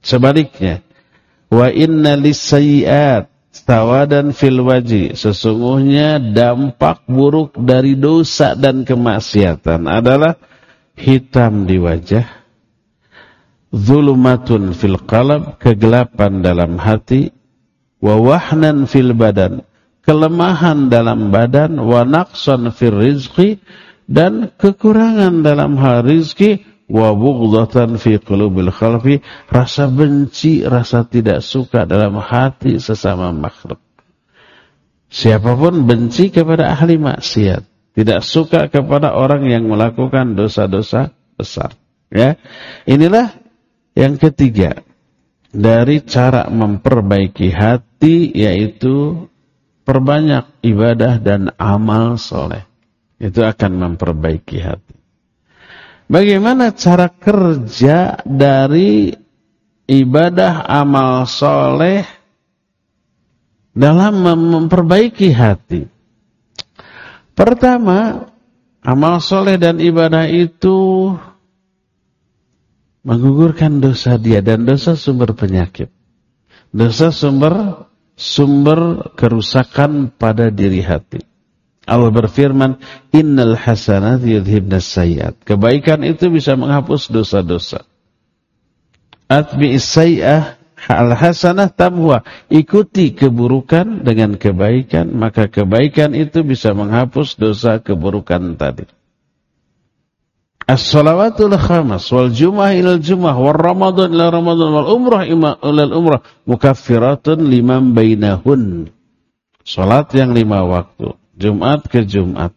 Sebaliknya, wa inna lisayiat tawadan fil waji. Sesungguhnya dampak buruk dari dosa dan kemaksiatan adalah hitam di wajah, zulumatun fil qalb, kegelapan dalam hati, wa wahnan fil badan, kelemahan dalam badan, wa naqsan fil rizqi, dan kekurangan dalam hal rizki wa bughdatan fi qulubil khalqi rasa benci rasa tidak suka dalam hati sesama makhluk. Siapa pun benci kepada ahli maksiat tidak suka kepada orang yang melakukan dosa-dosa besar. Ya inilah yang ketiga dari cara memperbaiki hati yaitu perbanyak ibadah dan amal soleh itu akan memperbaiki hati. Bagaimana cara kerja dari ibadah amal soleh dalam memperbaiki hati? Pertama, amal soleh dan ibadah itu menggugurkan dosa dia dan dosa sumber penyakit. Dosa sumber sumber kerusakan pada diri hati. Allah berfirman, "Innal hasanat yudhibnas sayyiat." Kebaikan itu bisa menghapus dosa-dosa. Atbi sayyi'ah al hasanah tamwa. Ikuti keburukan dengan kebaikan, maka kebaikan itu bisa menghapus dosa keburukan tadi. As-salawatul khamas wal jum'ah ilal jum'ah wal ramadan ila ramadan wal umrah ilal umrah mukaffiratun liman bainahun. Salat yang lima waktu Jumat ke Jumat.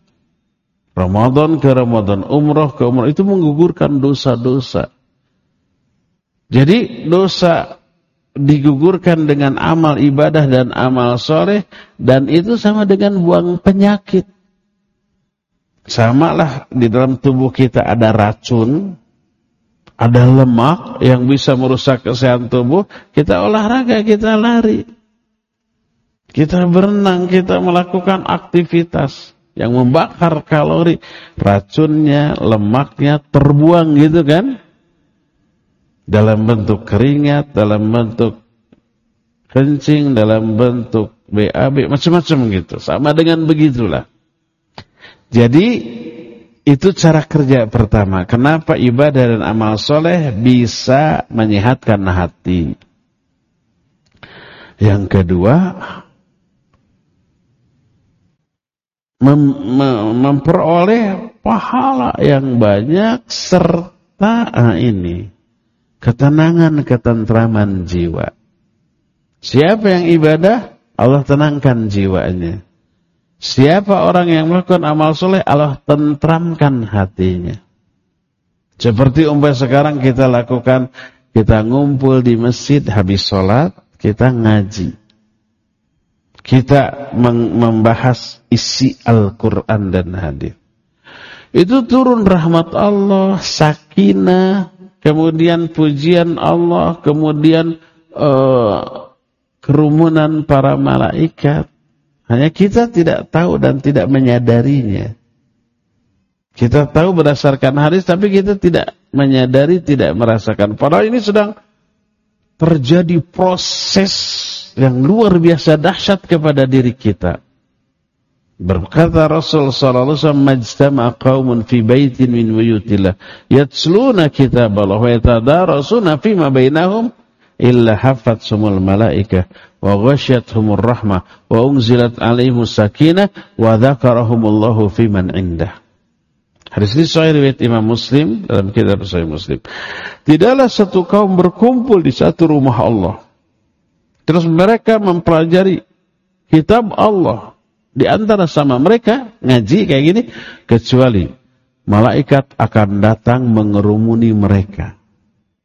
Ramadan ke Ramadan, umrah ke umrah itu menggugurkan dosa-dosa. Jadi dosa digugurkan dengan amal ibadah dan amal soleh dan itu sama dengan buang penyakit. Sama lah di dalam tubuh kita ada racun, ada lemak yang bisa merusak kesehatan tubuh, kita olahraga, kita lari. Kita berenang, kita melakukan aktivitas yang membakar kalori, racunnya, lemaknya terbuang gitu kan? Dalam bentuk keringat, dalam bentuk kencing, dalam bentuk BAB, macam-macam gitu. Sama dengan begitulah. Jadi itu cara kerja pertama. Kenapa ibadah dan amal soleh bisa menyehatkan hati. Yang kedua, mem mem memperoleh pahala yang banyak serta ah, ini ketenangan ketentraman jiwa. Siapa yang ibadah, Allah tenangkan jiwanya. Siapa orang yang melakukan amal soleh, Allah tentramkan hatinya. Seperti umpah sekarang kita lakukan, kita ngumpul di masjid habis sholat, kita ngaji. Kita membahas isi Al-Quran dan hadis. Itu turun rahmat Allah, sakinah, kemudian pujian Allah, kemudian uh, kerumunan para malaikat. Hanya kita tidak tahu dan tidak menyadarinya. Kita tahu berdasarkan hadis, tapi kita tidak menyadari, tidak merasakan. Padahal ini sedang terjadi proses yang luar biasa dahsyat kepada diri kita. Berkata Rasul sallallahu alaihi wasallam majtama'a qaumun fi baitin min buyutillah yatsluna kitaballah wa yatadarasuna ma bainahum illa sumul malaikah wa ghasyiyatuhumur rahmah wa unzilat alaihimus sakinah wa dzakarahumullahu man indah. Hadis ini sahih riwayat Imam Muslim dalam kitab Sahih Muslim. Tidaklah satu kaum berkumpul di satu rumah Allah Terus mereka mempelajari kitab Allah di antara sama mereka ngaji kayak gini kecuali malaikat akan datang mengerumuni mereka.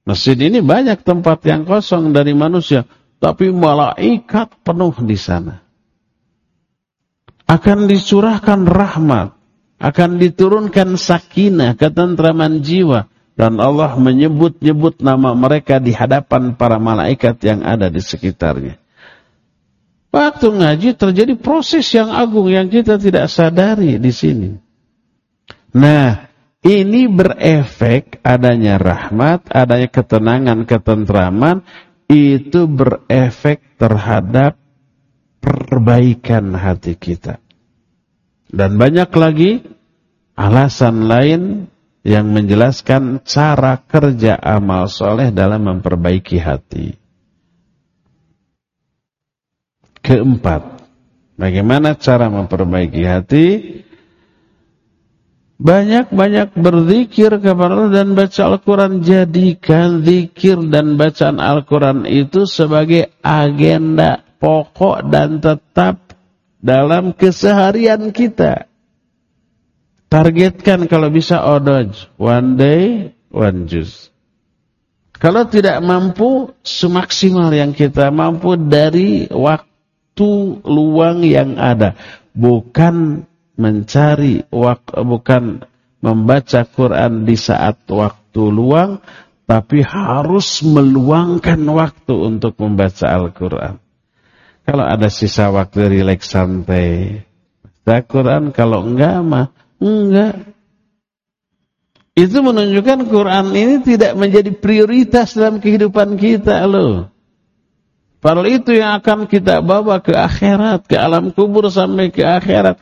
Masjid ini banyak tempat yang kosong dari manusia, tapi malaikat penuh di sana. Akan dicurahkan rahmat, akan diturunkan sakinah, ketentraman jiwa dan Allah menyebut-nyebut nama mereka di hadapan para malaikat yang ada di sekitarnya. Waktu ngaji terjadi proses yang agung yang kita tidak sadari di sini. Nah, ini berefek adanya rahmat, adanya ketenangan, ketentraman, itu berefek terhadap perbaikan hati kita. Dan banyak lagi alasan lain yang menjelaskan cara kerja amal soleh dalam memperbaiki hati. Keempat, bagaimana cara memperbaiki hati? Banyak-banyak berzikir kepada Allah dan baca Al-Quran. Jadikan zikir dan bacaan Al-Quran itu sebagai agenda pokok dan tetap dalam keseharian kita. Targetkan kalau bisa odoj. One day, one juice. Kalau tidak mampu, semaksimal yang kita mampu dari waktu luang yang ada. Bukan mencari, bukan membaca Quran di saat waktu luang, tapi harus meluangkan waktu untuk membaca Al-Quran. Kalau ada sisa waktu rileks santai, baca Quran. Kalau enggak mah Enggak. Itu menunjukkan Quran ini tidak menjadi prioritas dalam kehidupan kita loh. Padahal itu yang akan kita bawa ke akhirat, ke alam kubur sampai ke akhirat.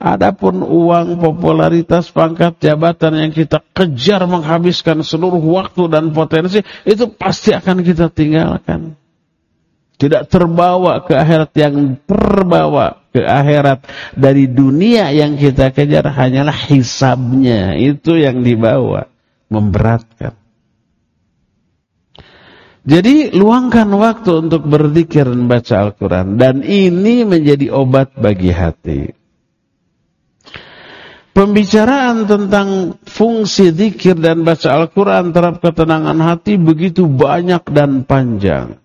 Adapun uang, popularitas, pangkat, jabatan yang kita kejar menghabiskan seluruh waktu dan potensi, itu pasti akan kita tinggalkan. Tidak terbawa ke akhirat yang terbawa ke akhirat dari dunia yang kita kejar hanyalah hisabnya. Itu yang dibawa memberatkan. Jadi luangkan waktu untuk berzikir dan baca Al-Quran. Dan ini menjadi obat bagi hati. Pembicaraan tentang fungsi zikir dan baca Al-Quran terhadap ketenangan hati begitu banyak dan panjang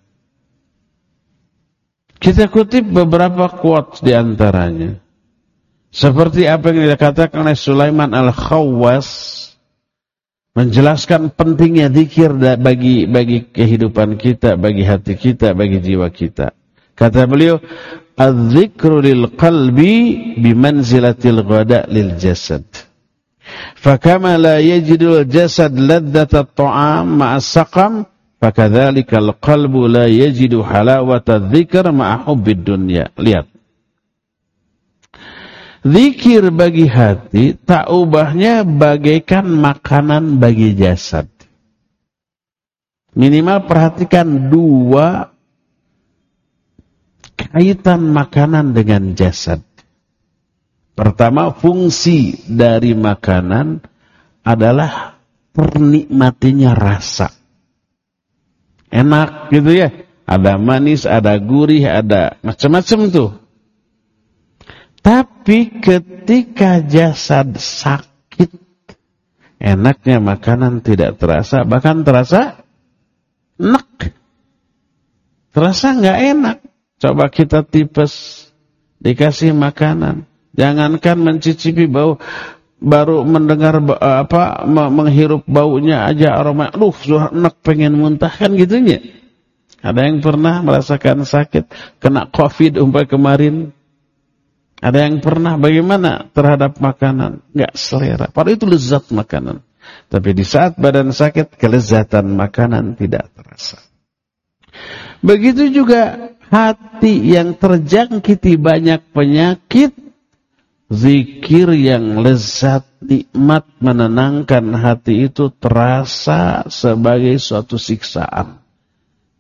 kita kutip beberapa quotes di antaranya. Seperti apa yang dikatakan oleh Sulaiman Al-Khawwas menjelaskan pentingnya zikir bagi bagi kehidupan kita, bagi hati kita, bagi jiwa kita. Kata beliau, "Az-dzikru lil qalbi bimanzilatil ghada lil jasad." Fakama la yajidul jasad ladzata at-ta'am ma'a saqam Fakadzalikal qalbu la yajidu halawata dzikr ma'a hubbid dunya. Lihat. Zikir bagi hati tak ubahnya bagaikan makanan bagi jasad. Minimal perhatikan dua kaitan makanan dengan jasad. Pertama, fungsi dari makanan adalah ternikmatinya rasa enak gitu ya. Ada manis, ada gurih, ada macam-macam tuh. Tapi ketika jasad sakit, enaknya makanan tidak terasa, bahkan terasa enak. Terasa nggak enak. Coba kita tipes, dikasih makanan. Jangankan mencicipi bau, baru mendengar apa menghirup baunya aja aroma. Aduh enak pengen muntah kan gitunya. Ada yang pernah merasakan sakit kena covid umpah kemarin. Ada yang pernah bagaimana terhadap makanan? Nggak selera. Padahal itu lezat makanan. Tapi di saat badan sakit kelezatan makanan tidak terasa. Begitu juga hati yang terjangkiti banyak penyakit Zikir yang lezat, nikmat, menenangkan hati itu terasa sebagai suatu siksaan.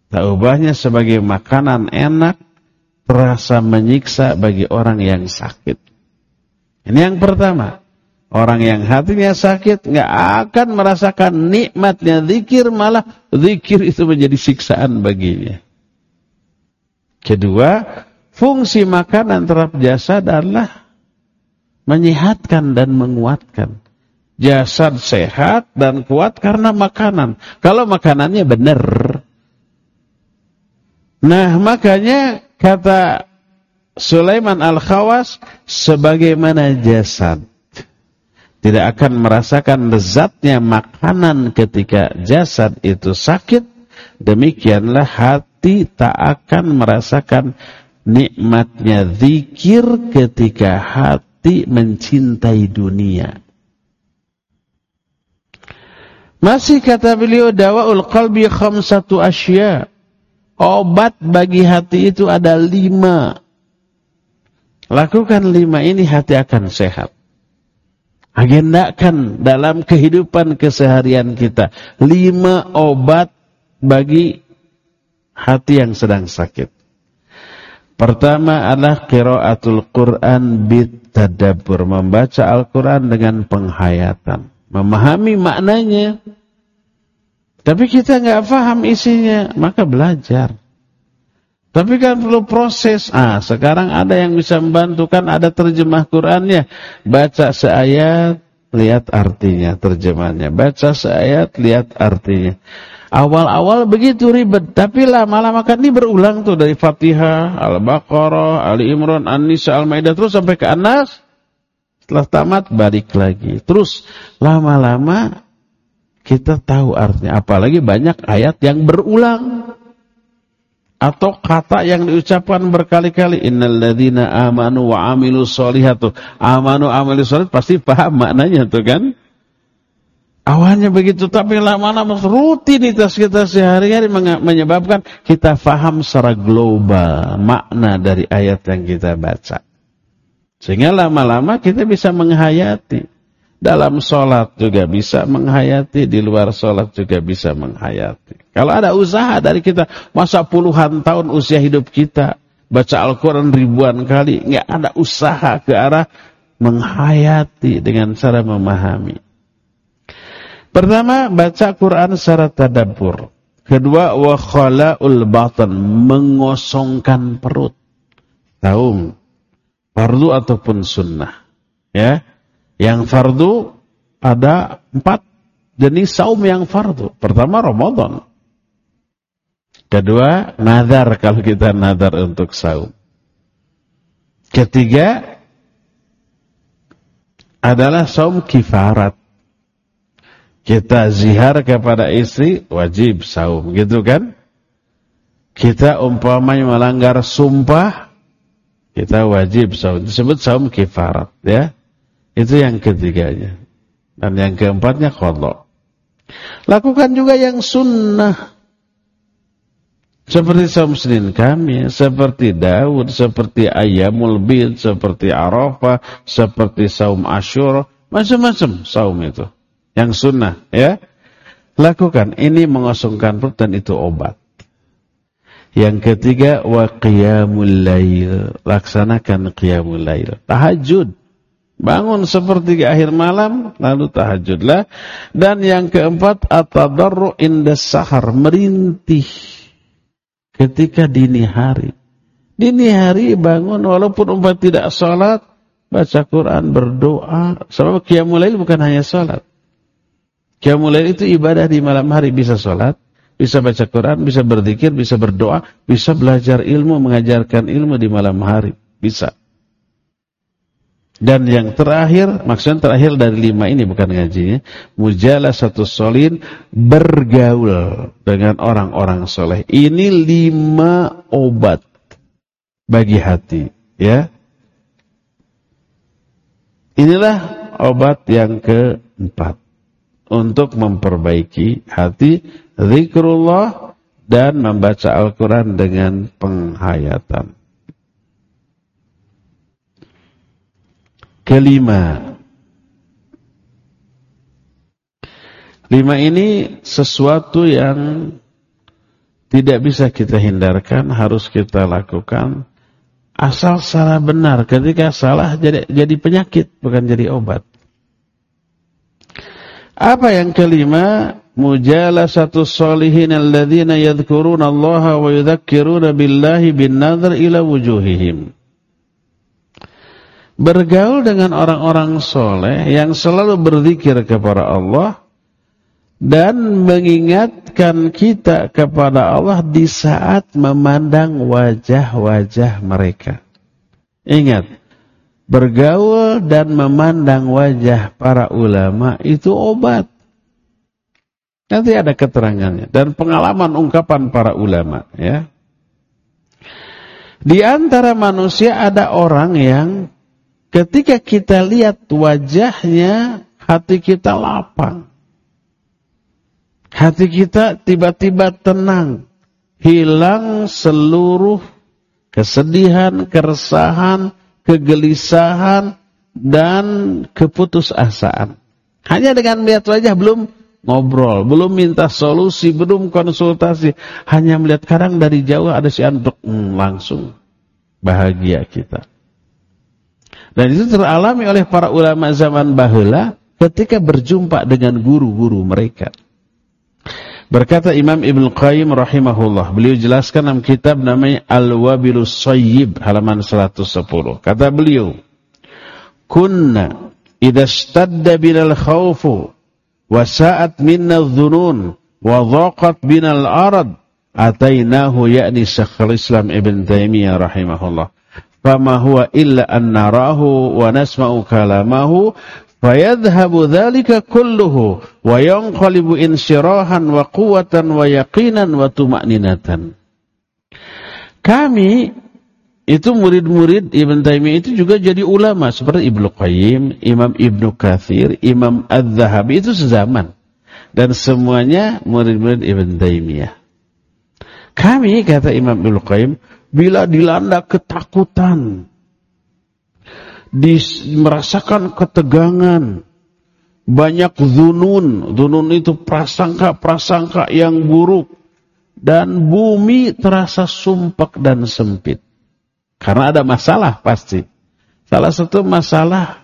Tak ubahnya sebagai makanan enak, terasa menyiksa bagi orang yang sakit. Ini yang pertama. Orang yang hatinya sakit nggak akan merasakan nikmatnya zikir, malah zikir itu menjadi siksaan baginya. Kedua, fungsi makanan terhadap jasad adalah menyehatkan dan menguatkan. Jasad sehat dan kuat karena makanan. Kalau makanannya benar. Nah, makanya kata Sulaiman Al-Khawas sebagaimana jasad tidak akan merasakan lezatnya makanan ketika jasad itu sakit, demikianlah hati tak akan merasakan nikmatnya zikir ketika hati hati mencintai dunia. Masih kata beliau dawaul qalbi khamsatu asya. Obat bagi hati itu ada lima. Lakukan lima ini hati akan sehat. Agendakan dalam kehidupan keseharian kita. Lima obat bagi hati yang sedang sakit. Pertama adalah qiraatul Quran bitadabbur, membaca Al-Quran dengan penghayatan, memahami maknanya. Tapi kita nggak paham isinya, maka belajar. Tapi kan perlu proses. Ah, sekarang ada yang bisa membantu kan ada terjemah Qurannya. Baca seayat, lihat artinya terjemahnya. Baca seayat, lihat artinya. Awal-awal begitu ribet, tapi lama-lama kan ini berulang tuh dari Fatihah, Al-Baqarah, Ali Imran, An-Nisa, Al-Maidah terus sampai ke Anas. Setelah tamat balik lagi. Terus lama-lama kita tahu artinya, apalagi banyak ayat yang berulang atau kata yang diucapkan berkali-kali innalladzina amanu wa amilus solihatu amanu amilus solihat pasti paham maknanya tuh kan Awalnya begitu, tapi lama-lama rutinitas kita sehari-hari menyebabkan kita faham secara global makna dari ayat yang kita baca. Sehingga lama-lama kita bisa menghayati. Dalam sholat juga bisa menghayati, di luar sholat juga bisa menghayati. Kalau ada usaha dari kita, masa puluhan tahun usia hidup kita, baca Al-Quran ribuan kali, nggak ada usaha ke arah menghayati dengan cara memahami. Pertama, baca Quran secara tadabbur. Kedua, wa khala'ul batan, mengosongkan perut. Taum, fardu ataupun sunnah. Ya, yang fardu ada empat jenis saum yang fardu. Pertama, Ramadan. Kedua, nazar kalau kita nazar untuk saum. Ketiga, adalah saum kifarat kita zihar kepada istri wajib saum. Gitu kan? Kita umpamanya melanggar sumpah kita wajib saum. Disebut saum kifarat ya. Itu yang ketiganya. Dan yang keempatnya qadha lakukan juga yang sunnah. Seperti saum Senin kami, seperti Daud, seperti Ayamul Bid, seperti Arafah, seperti saum Ashur, macam-macam saum itu. Yang sunnah, ya. Lakukan, ini mengosongkan perut dan itu obat. Yang ketiga, wa qiyamul lail. Laksanakan qiyamul lail. Tahajud. Bangun seperti akhir malam, lalu tahajudlah. Dan yang keempat, atadarru inda sahar. Merintih ketika dini hari. Dini hari bangun walaupun umpah tidak sholat, baca Quran, berdoa. Sebab qiyamul lail bukan hanya sholat. Qiyamul lail itu ibadah di malam hari. Bisa sholat, bisa baca Quran, bisa berzikir, bisa berdoa, bisa belajar ilmu, mengajarkan ilmu di malam hari. Bisa. Dan yang terakhir, maksudnya terakhir dari lima ini bukan ngajinya, mujalah satu solin bergaul dengan orang-orang soleh. Ini lima obat bagi hati, ya. Inilah obat yang keempat untuk memperbaiki hati, zikrullah dan membaca Al-Quran dengan penghayatan. kelima. Lima ini sesuatu yang tidak bisa kita hindarkan, harus kita lakukan. Asal salah benar, ketika salah jadi, jadi penyakit, bukan jadi obat. Apa yang kelima? Mujalasatu salihin alladzina yadhkuruna Allah wa yudhakkiruna billahi bin nadhr ila wujuhihim bergaul dengan orang-orang soleh yang selalu berzikir kepada Allah dan mengingatkan kita kepada Allah di saat memandang wajah-wajah mereka. Ingat, bergaul dan memandang wajah para ulama itu obat. Nanti ada keterangannya dan pengalaman ungkapan para ulama ya. Di antara manusia ada orang yang Ketika kita lihat wajahnya, hati kita lapang. Hati kita tiba-tiba tenang. Hilang seluruh kesedihan, keresahan, kegelisahan, dan keputusasaan. Hanya dengan melihat wajah belum ngobrol, belum minta solusi, belum konsultasi. Hanya melihat kadang dari jauh ada si anduk, hmm, langsung bahagia kita. Dan itu teralami oleh para ulama zaman bahula ketika berjumpa dengan guru-guru mereka. Berkata Imam Ibn Qayyim rahimahullah, beliau jelaskan dalam kitab namanya Al-Wabilus Sayyib halaman 110. Kata beliau, "Kunna idza ishtadda binal khawfu wa sa'at minna dhunun wa dhaqat binal arad atainahu ya'ni Syekhul Islam Ibn Taimiyah rahimahullah." fama huwa illa an narahu wa nasma'u kalamahu fayadhhabu dhalika kulluhu wa yanqalibu insyirahan wa quwwatan wa yaqinan wa tuma'ninatan kami itu murid-murid Ibn Taimiyah itu juga jadi ulama seperti Ibnu Qayyim, Imam Ibnu Kathir, Imam Az-Zahabi itu sezaman dan semuanya murid-murid Ibn Taimiyah. Kami kata Imam Ibnu Qayyim bila dilanda ketakutan, merasakan ketegangan, banyak zunun, zunun itu prasangka-prasangka yang buruk, dan bumi terasa sumpek dan sempit. Karena ada masalah pasti. Salah satu masalah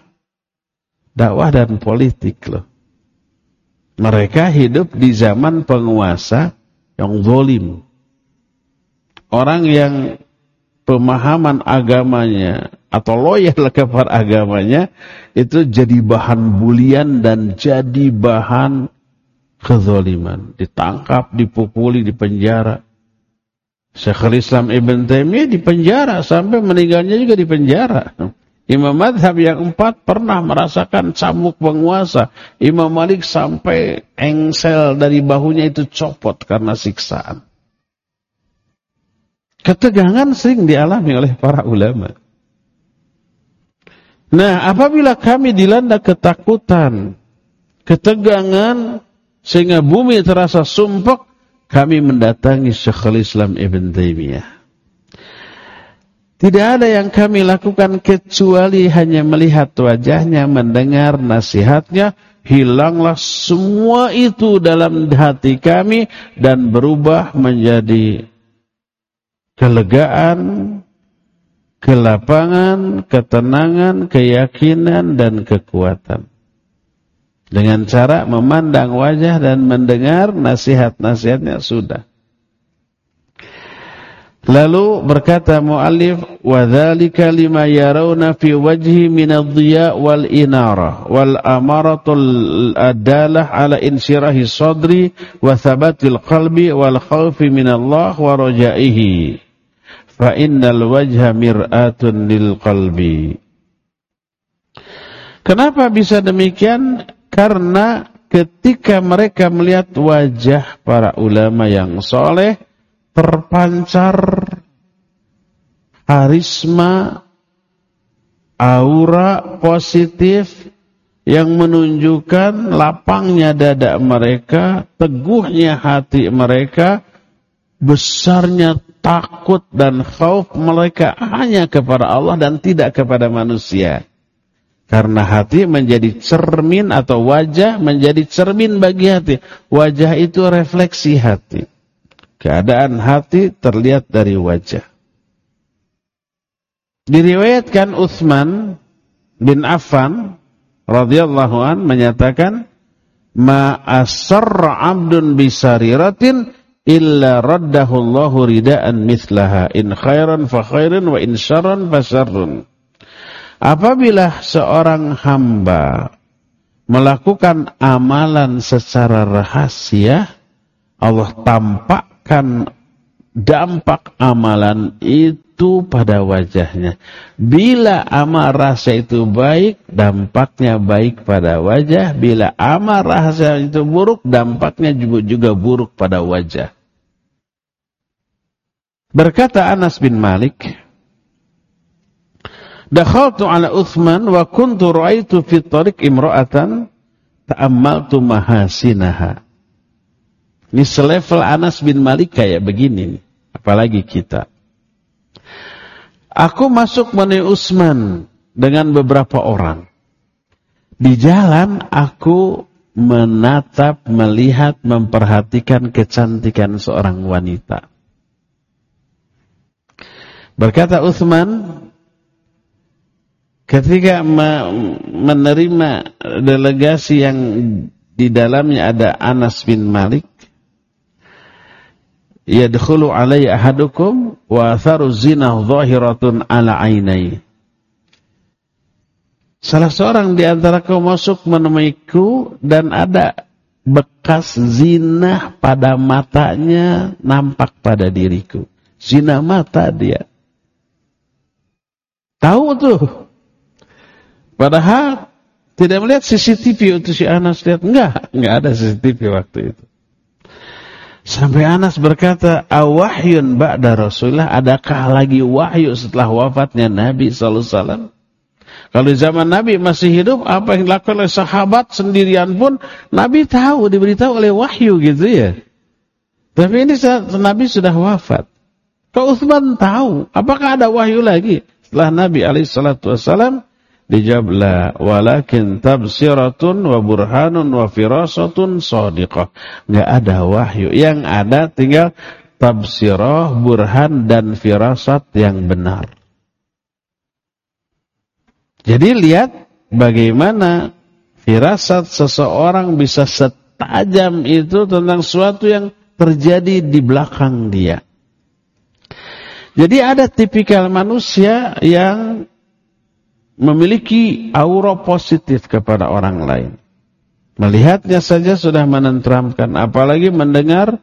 dakwah dan politik loh. Mereka hidup di zaman penguasa yang zolim. Orang yang pemahaman agamanya atau loyal kepada agamanya itu jadi bahan bulian dan jadi bahan kezaliman. Ditangkap, dipukuli, dipenjara. Syekhul Islam Ibn Taimiyah dipenjara sampai meninggalnya juga dipenjara. Imam Madhab yang empat pernah merasakan cambuk penguasa. Imam Malik sampai engsel dari bahunya itu copot karena siksaan. Ketegangan sering dialami oleh para ulama. Nah, apabila kami dilanda ketakutan, ketegangan, sehingga bumi terasa sumpek, kami mendatangi Syekhul Islam Ibn Taimiyah. Tidak ada yang kami lakukan kecuali hanya melihat wajahnya, mendengar nasihatnya, hilanglah semua itu dalam hati kami dan berubah menjadi kelegaan, kelapangan, ketenangan, keyakinan, dan kekuatan. Dengan cara memandang wajah dan mendengar nasihat-nasihatnya sudah. Lalu berkata muallif wa dzalika lima yarawna fi wajhi min ad-dhiya wal inara wal amaratul adalah ala insyirahi sadri wa thabatil qalbi wal khawfi min Allah wa rajaihi fa innal wajha mir'atun lil qalbi Kenapa bisa demikian? Karena ketika mereka melihat wajah para ulama yang soleh, terpancar harisma, aura positif yang menunjukkan lapangnya dada mereka, teguhnya hati mereka, besarnya takut dan khauf mereka hanya kepada Allah dan tidak kepada manusia. Karena hati menjadi cermin atau wajah menjadi cermin bagi hati. Wajah itu refleksi hati. Keadaan hati terlihat dari wajah. Diriwayatkan Utsman bin Affan radhiyallahu an menyatakan ma asarra 'abdun bisariratin illa raddahu Allahu ridaan mithlaha in khairan fa khairun wa in syarran fa syarrun. Apabila seorang hamba melakukan amalan secara rahasia, Allah tampakkan dampak amalan itu pada wajahnya. Bila amal rahasia itu baik, dampaknya baik pada wajah. Bila amal rahasia itu buruk, dampaknya juga buruk pada wajah. Berkata Anas bin Malik, Dakhaltu ala Uthman wa kuntu ra'aitu fi tariq imra'atan ta'ammaltu mahasinaha. Ini selevel Anas bin Malik kayak begini. Apalagi kita. Aku masuk menemui Utsman dengan beberapa orang. Di jalan aku menatap, melihat, memperhatikan kecantikan seorang wanita. Berkata Uthman, ketika menerima delegasi yang di dalamnya ada Anas bin Malik yadkhulu alayya ahadukum wa atharu zina zahiratun ala ainai Salah seorang di antara kau masuk menemuiku dan ada bekas zina pada matanya nampak pada diriku. Zina mata dia. Tahu tuh Padahal tidak melihat CCTV untuk si Anas lihat. Enggak, enggak ada CCTV waktu itu. Sampai Anas berkata, "Awahyun ba'da Rasulullah, adakah lagi wahyu setelah wafatnya Nabi sallallahu alaihi wasallam?" Kalau zaman Nabi masih hidup, apa yang dilakukan oleh sahabat sendirian pun Nabi tahu, diberitahu oleh wahyu gitu ya. Tapi ini Nabi sudah wafat. Kau Uthman tahu, apakah ada wahyu lagi setelah Nabi alaihi salatu wasallam? Dijawab la, walakin tabsiratun wa burhanun wa firasatun sadiqah. Enggak ada wahyu. Yang ada tinggal tabsirah, burhan dan firasat yang benar. Jadi lihat bagaimana firasat seseorang bisa setajam itu tentang sesuatu yang terjadi di belakang dia. Jadi ada tipikal manusia yang memiliki aura positif kepada orang lain. Melihatnya saja sudah menenteramkan, apalagi mendengar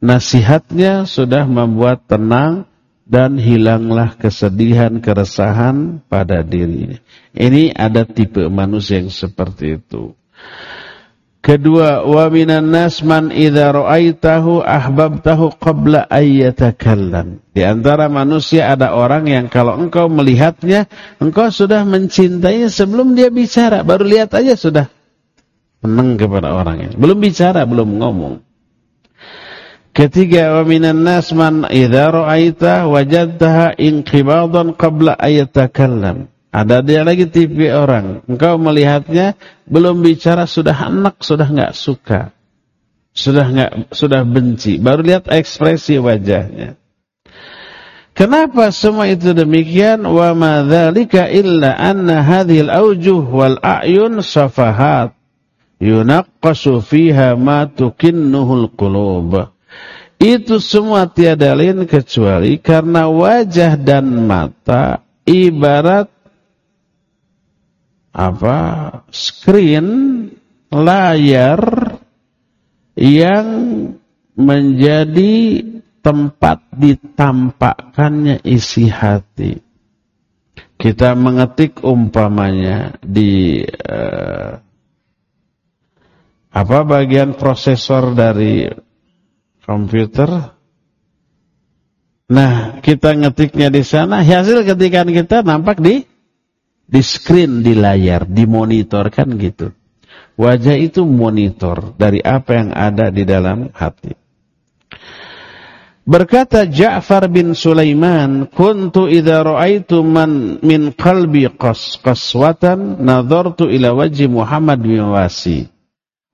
nasihatnya sudah membuat tenang dan hilanglah kesedihan, keresahan pada dirinya. Ini ada tipe manusia yang seperti itu. Kedua, wa minan nas man idza ra'aitahu ahbabtahu qabla ayyatakallam. Di antara manusia ada orang yang kalau engkau melihatnya, engkau sudah mencintainya sebelum dia bicara, baru lihat aja sudah senang kepada orang ini. Belum bicara, belum ngomong. Ketiga, wa minan nas man idza ra'aita wajadtaha inqibadan qabla ayatakallam. Ada dia lagi tipe orang, engkau melihatnya belum bicara sudah enak, sudah enggak suka. Sudah enggak sudah benci, baru lihat ekspresi wajahnya. Kenapa semua itu demikian? Wa ma dzalika illa anna hadhil aujuh wal a'yun safahat yunaqqasu fiha ma tukinnuhul qulub. Itu semua tiada lain kecuali karena wajah dan mata ibarat apa? screen layar yang menjadi tempat ditampakkannya isi hati. Kita mengetik umpamanya di uh, apa bagian prosesor dari komputer. Nah, kita ngetiknya di sana, hasil ketikan kita nampak di di screen di layar, di monitor kan gitu. Wajah itu monitor dari apa yang ada di dalam hati. Berkata Ja'far bin Sulaiman, "Kuntu idza ra'aitu man min qalbi qas qaswatan nadhartu ila wajhi Muhammad bin Wasi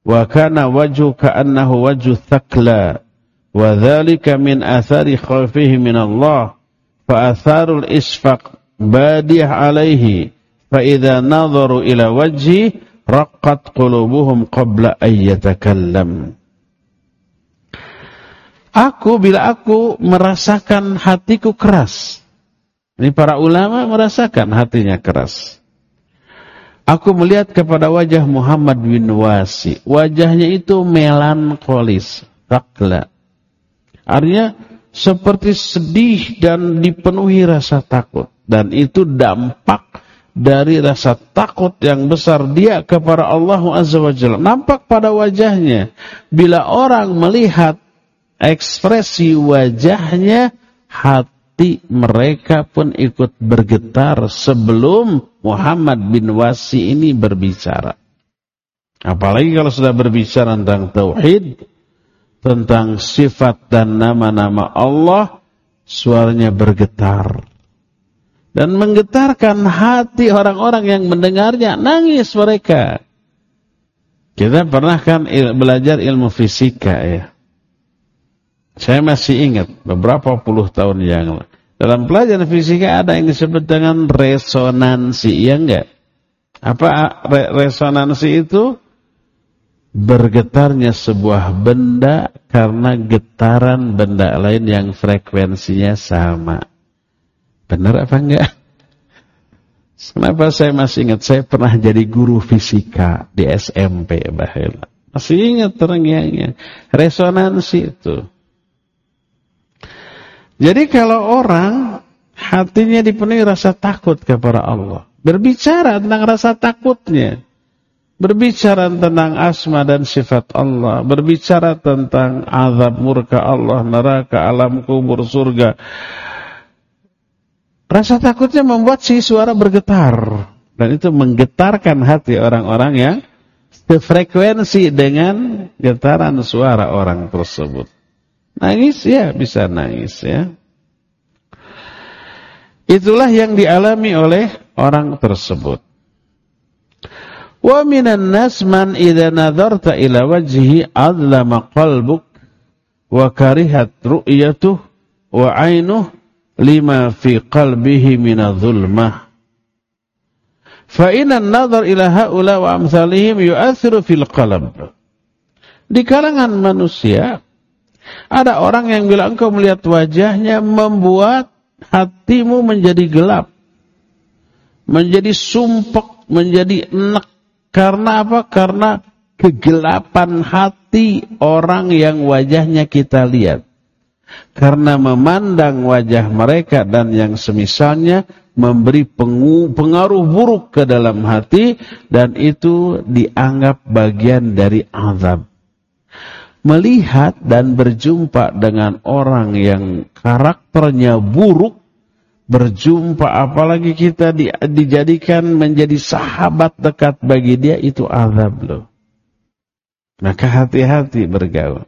wa kana wajhu ka'annahu wajhu thaqla wa dhalika min athari khawfihi min Allah fa atharul isfaq badih alaihi فإذا نظروا إلى ila wajhi قلوبهم قبل أن يتكلم. Aku bila aku merasakan hatiku keras. Ini para ulama merasakan hatinya keras. Aku melihat kepada wajah Muhammad bin Wasi. Wajahnya itu melankolis, takla. Artinya seperti sedih dan dipenuhi rasa takut. Dan itu dampak dari rasa takut yang besar dia kepada Allah Azza wa Jalla. Nampak pada wajahnya. Bila orang melihat ekspresi wajahnya, hati mereka pun ikut bergetar sebelum Muhammad bin Wasi ini berbicara. Apalagi kalau sudah berbicara tentang Tauhid, tentang sifat dan nama-nama Allah, suaranya bergetar. Dan menggetarkan hati orang-orang yang mendengarnya, nangis mereka. Kita pernah kan il belajar ilmu fisika ya. Saya masih ingat beberapa puluh tahun yang lalu. Dalam pelajaran fisika ada yang disebut dengan resonansi, ya enggak? Apa re resonansi itu? bergetarnya sebuah benda karena getaran benda lain yang frekuensinya sama. Benar apa enggak? Kenapa saya masih ingat? Saya pernah jadi guru fisika di SMP, Bahela. Masih ingat terngiangnya. Resonansi itu. Jadi kalau orang hatinya dipenuhi rasa takut kepada Allah. Berbicara tentang rasa takutnya. Berbicara tentang asma dan sifat Allah. Berbicara tentang azab murka Allah, neraka, alam kubur, surga. Rasa takutnya membuat si suara bergetar. Dan itu menggetarkan hati orang-orang yang sefrekuensi dengan getaran suara orang tersebut. Nangis ya, bisa nangis ya. Itulah yang dialami oleh orang tersebut. Wa minan nas man idza nadarta ila wajhihi adlama qalbuk wa karihat ru'yatuh wa 'ainuh lima fi qalbihi min adh-dhulmah. Fa inna an-nadhar ila haula wa amsalihim yu'athiru fil qalb. Di kalangan manusia ada orang yang bila engkau melihat wajahnya membuat hatimu menjadi gelap. Menjadi sumpek, menjadi enak, karena apa? Karena kegelapan hati orang yang wajahnya kita lihat. Karena memandang wajah mereka dan yang semisalnya memberi pengaruh buruk ke dalam hati dan itu dianggap bagian dari azab. Melihat dan berjumpa dengan orang yang karakternya buruk berjumpa apalagi kita di, dijadikan menjadi sahabat dekat bagi dia itu azab loh. Maka hati-hati bergaul.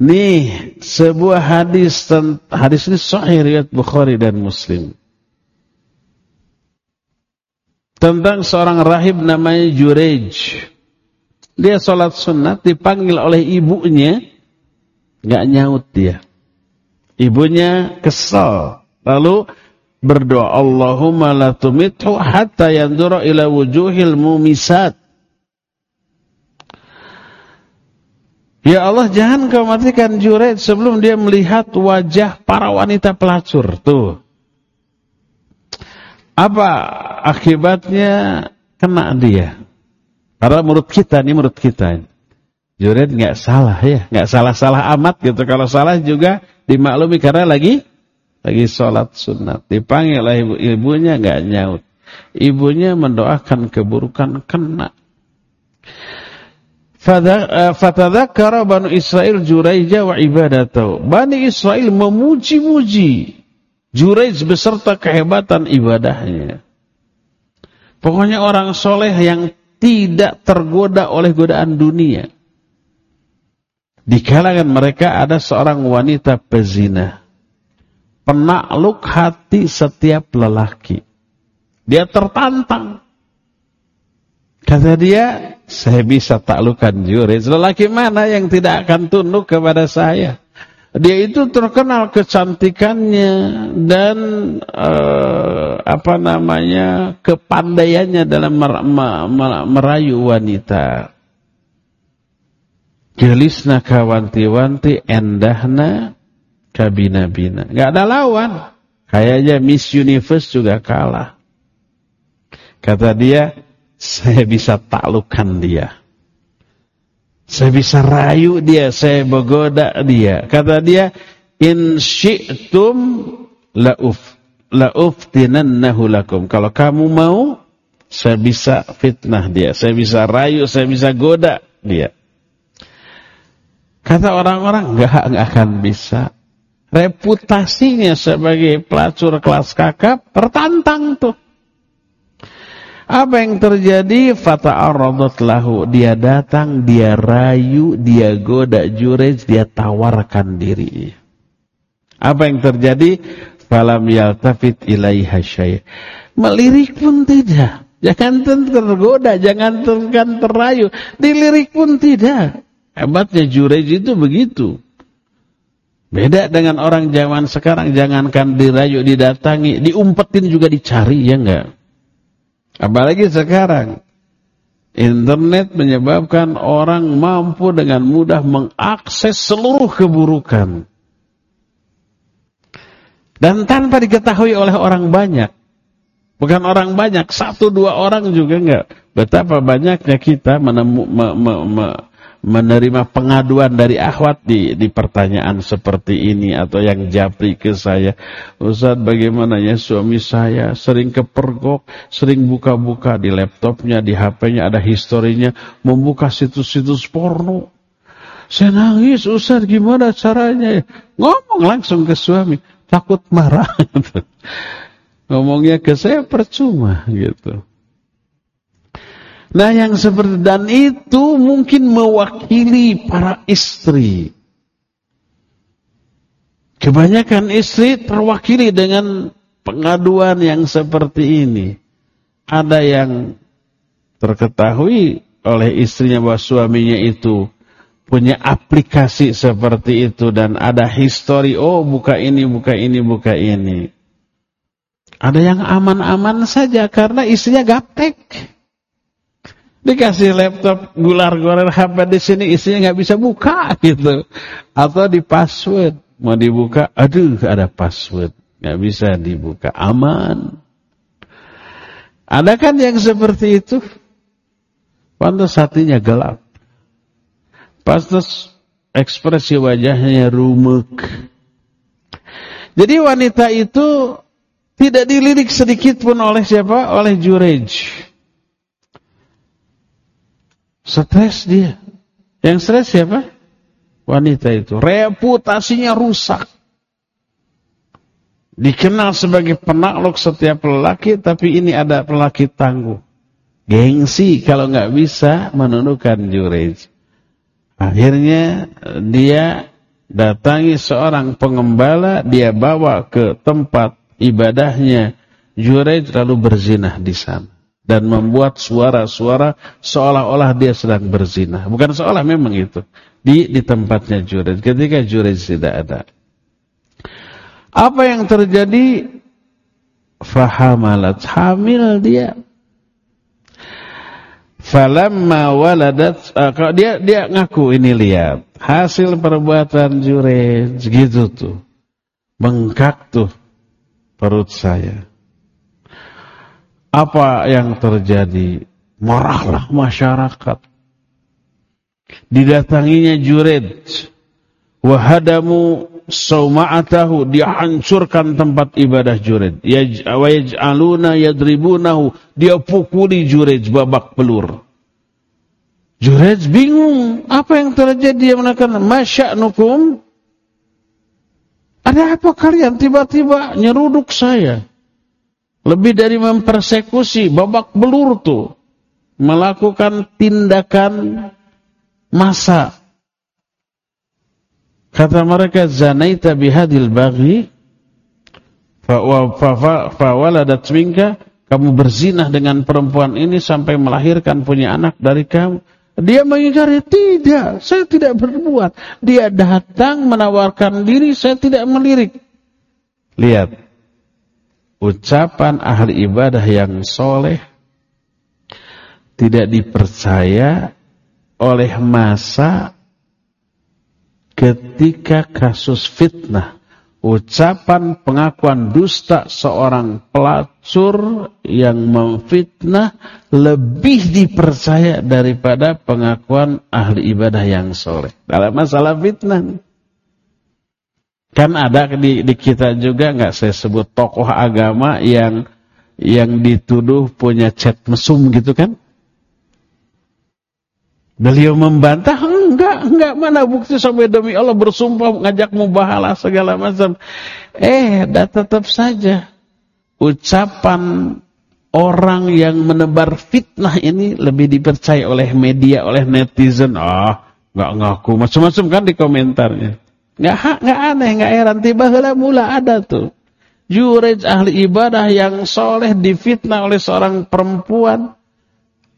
Nih, sebuah hadis hadis ini sahih riwayat Bukhari dan Muslim. Tentang seorang rahib namanya Jurej. Dia sholat sunat dipanggil oleh ibunya, nggak nyaut dia. Ibunya kesal. Lalu berdoa Allahumma la tumithu hatta yandura ila wujuhil mumisat. Ya Allah jangan kau matikan Juret sebelum dia melihat wajah para wanita pelacur. Tuh. Apa akibatnya kena dia? Karena menurut kita, ini menurut kita. Juret nggak salah ya, nggak salah-salah amat gitu. Kalau salah juga dimaklumi karena lagi lagi sholat sunat. Dipanggil oleh ibu, ibunya nggak nyaut. Ibunya mendoakan keburukan kena. Eh, fatadzakara Bani Israel Juraija wa ibadatahu. Bani Israel memuji-muji Juraij beserta kehebatan ibadahnya. Pokoknya orang soleh yang tidak tergoda oleh godaan dunia. Di kalangan mereka ada seorang wanita pezina. Penakluk hati setiap lelaki. Dia tertantang. Kata dia, saya bisa taklukkan juri. Lelaki mana yang tidak akan tunduk kepada saya? Dia itu terkenal kecantikannya dan uh, apa namanya kepandaiannya dalam mer mer merayu wanita. Gelisna kawanti-wanti endahna kabina-bina. Gak ada lawan. Kayaknya Miss Universe juga kalah. Kata dia, saya bisa taklukkan dia. Saya bisa rayu dia, saya begoda dia. Kata dia, in syi'tum la'uf la'uftinannahu lakum. Kalau kamu mau, saya bisa fitnah dia, saya bisa rayu, saya bisa goda dia. Kata orang-orang, enggak, enggak akan bisa. Reputasinya sebagai pelacur kelas kakap tertantang tuh. Apa yang terjadi? Fata'aradat lahu. Dia datang, dia rayu, dia goda jurej, dia tawarkan diri. Apa yang terjadi? Falam yaltafit ilaiha syai'. Melirik pun tidak. Jangan tergoda, jangan terkan terayu. Dilirik pun tidak. Hebatnya jurej itu begitu. Beda dengan orang zaman sekarang. Jangankan dirayu, didatangi, diumpetin juga dicari, ya enggak? Apalagi sekarang. Internet menyebabkan orang mampu dengan mudah mengakses seluruh keburukan. Dan tanpa diketahui oleh orang banyak. Bukan orang banyak, satu dua orang juga enggak. Betapa banyaknya kita menemu, me, me, me, menerima pengaduan dari akhwat di, di pertanyaan seperti ini atau yang japri ke saya. Ustaz bagaimana ya suami saya sering kepergok, sering buka-buka di laptopnya, di HP-nya ada historinya, membuka situs-situs porno. Saya nangis, Ustaz gimana caranya? Ngomong langsung ke suami, takut marah. Ngomongnya ke saya percuma gitu. Nah yang seperti dan itu mungkin mewakili para istri. Kebanyakan istri terwakili dengan pengaduan yang seperti ini. Ada yang terketahui oleh istrinya bahwa suaminya itu punya aplikasi seperti itu dan ada histori, oh buka ini, buka ini, buka ini. Ada yang aman-aman saja karena istrinya gaptek. Dikasih laptop gular-gular HP di sini isinya nggak bisa buka gitu. Atau di password mau dibuka, aduh ada password nggak bisa dibuka aman. Ada kan yang seperti itu? Pantas hatinya gelap. Pantas ekspresi wajahnya rumek. Jadi wanita itu tidak dilirik sedikit pun oleh siapa? Oleh Jurej. Stres dia. Yang stres siapa? Wanita itu. Reputasinya rusak. Dikenal sebagai penakluk setiap lelaki, tapi ini ada lelaki tangguh. Gengsi kalau nggak bisa menundukkan Jurej. Akhirnya dia datangi seorang pengembala, dia bawa ke tempat ibadahnya Jurej lalu berzinah di sana dan membuat suara-suara seolah-olah dia sedang berzinah. Bukan seolah memang itu. Di di tempatnya Jurej. Ketika Jurej tidak ada. Apa yang terjadi? Fahamalat. Hamil dia. Falamma waladat uh, dia dia ngaku ini lihat hasil perbuatan Jurej gitu tuh. Bengkak tuh perut saya. Apa yang terjadi? Marahlah masyarakat. Didatanginya Jurej. Wahadamu sauma'atahu. Dia hancurkan tempat ibadah Jurej. Wa yaj'aluna yadribunahu. Dia pukuli Jurej babak pelur. Jurej bingung. Apa yang terjadi? Dia mengatakan, Masya'nukum. Ada apa kalian? Tiba-tiba nyeruduk saya. Lebih dari mempersekusi, babak belur tuh. Melakukan tindakan masa. Kata mereka, Zanaita bihadil baghi. Fawaladat minka. Kamu berzinah dengan perempuan ini sampai melahirkan punya anak dari kamu. Dia mengingkari, tidak, saya tidak berbuat. Dia datang menawarkan diri, saya tidak melirik. Lihat, ucapan ahli ibadah yang soleh tidak dipercaya oleh masa ketika kasus fitnah ucapan pengakuan dusta seorang pelacur yang memfitnah lebih dipercaya daripada pengakuan ahli ibadah yang soleh. Dalam masalah fitnah. Kan ada di, di kita juga nggak saya sebut tokoh agama yang yang dituduh punya cat mesum gitu kan? Beliau membantah, enggak, enggak, mana bukti sampai demi Allah bersumpah ngajak mubahalah segala macam. Eh, dah tetap saja ucapan orang yang menebar fitnah ini lebih dipercaya oleh media, oleh netizen. Ah, enggak ngaku macam-macam kan di komentarnya. Enggak enggak aneh, enggak heran tiba tiba mula ada tuh. Jurej ahli ibadah yang soleh difitnah oleh seorang perempuan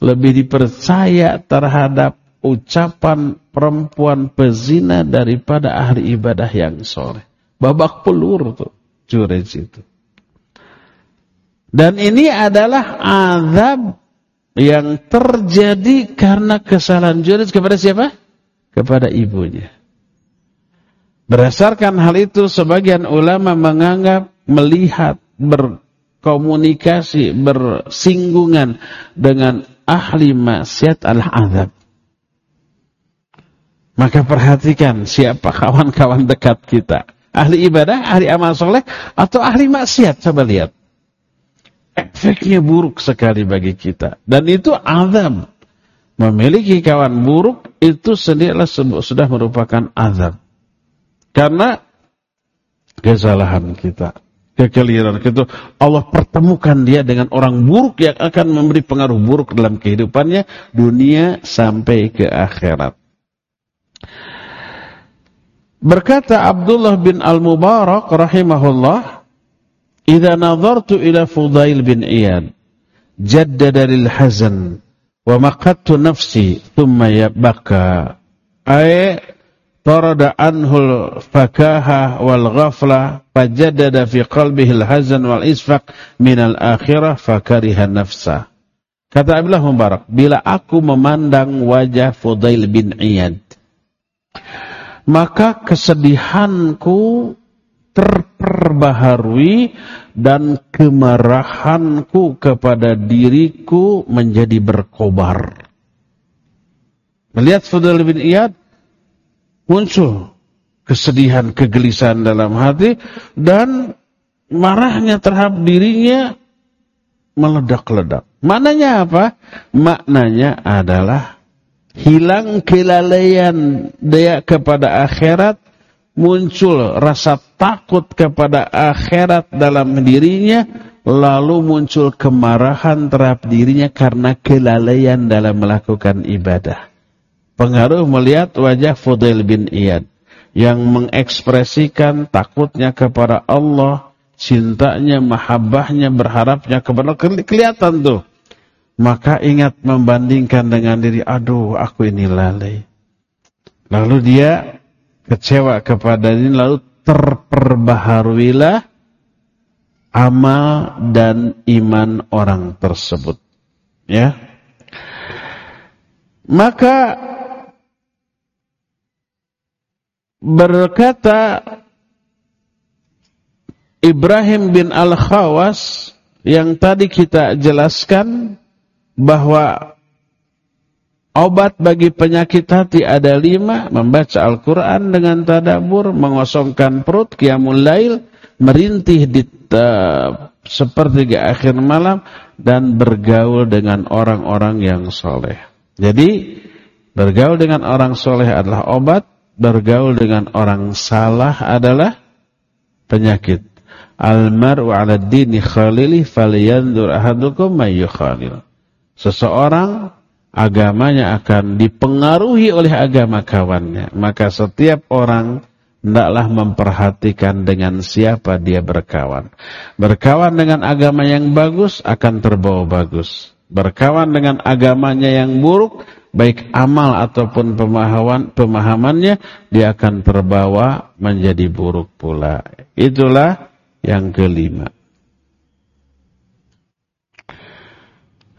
lebih dipercaya terhadap ucapan perempuan pezina daripada ahli ibadah yang soleh. Babak pelur tuh Jurej itu. Dan ini adalah azab yang terjadi karena kesalahan Jurej kepada siapa? Kepada ibunya. Berdasarkan hal itu sebagian ulama menganggap melihat berkomunikasi bersinggungan dengan ahli maksiat al-azab. Maka perhatikan siapa kawan-kawan dekat kita. Ahli ibadah, ahli amal soleh, atau ahli maksiat. Coba lihat. Efeknya buruk sekali bagi kita. Dan itu azab. Memiliki kawan buruk, itu sendirilah sudah merupakan azab. Karena kesalahan kita kekeliruan itu Allah pertemukan dia dengan orang buruk yang akan memberi pengaruh buruk dalam kehidupannya dunia sampai ke akhirat. Berkata Abdullah bin Al-Mubarak rahimahullah, "Idza nazartu ila Fudail bin Iyad, jaddada lil hazan wa maqattu nafsi thumma yabaka." Ay tarada anhul fakaha wal ghafla fajadada fi qalbihi al hazan wal isfaq min al akhirah fakariha nafsa. Kata Abdullah Mubarak bila aku memandang wajah Fudail bin Iyad maka kesedihanku terperbaharui dan kemarahanku kepada diriku menjadi berkobar. Melihat Fudail bin Iyad muncul kesedihan, kegelisahan dalam hati dan marahnya terhadap dirinya meledak-ledak. Maknanya apa? Maknanya adalah hilang kelalaian dia kepada akhirat, muncul rasa takut kepada akhirat dalam dirinya, lalu muncul kemarahan terhadap dirinya karena kelalaian dalam melakukan ibadah pengaruh melihat wajah Fudail bin Iyad. yang mengekspresikan takutnya kepada Allah, cintanya, mahabbahnya, berharapnya kepada Allah, kelihatan tuh. Maka ingat membandingkan dengan diri, aduh aku ini lalai. Lalu dia kecewa kepada ini, lalu terperbaharuilah amal dan iman orang tersebut. Ya. Maka berkata Ibrahim bin Al-Khawas yang tadi kita jelaskan bahwa obat bagi penyakit hati ada lima, membaca Al-Quran dengan tadabur, mengosongkan perut, qiyamul lail, merintih di uh, sepertiga akhir malam, dan bergaul dengan orang-orang yang soleh. Jadi, bergaul dengan orang soleh adalah obat, bergaul dengan orang salah adalah penyakit. Al-mar'u 'ala dini khalili falyanzur ahadukum may yukhalil. Seseorang agamanya akan dipengaruhi oleh agama kawannya, maka setiap orang hendaklah memperhatikan dengan siapa dia berkawan. Berkawan dengan agama yang bagus akan terbawa bagus. Berkawan dengan agamanya yang buruk, baik amal ataupun pemahaman pemahamannya, dia akan terbawa menjadi buruk pula. Itulah yang kelima.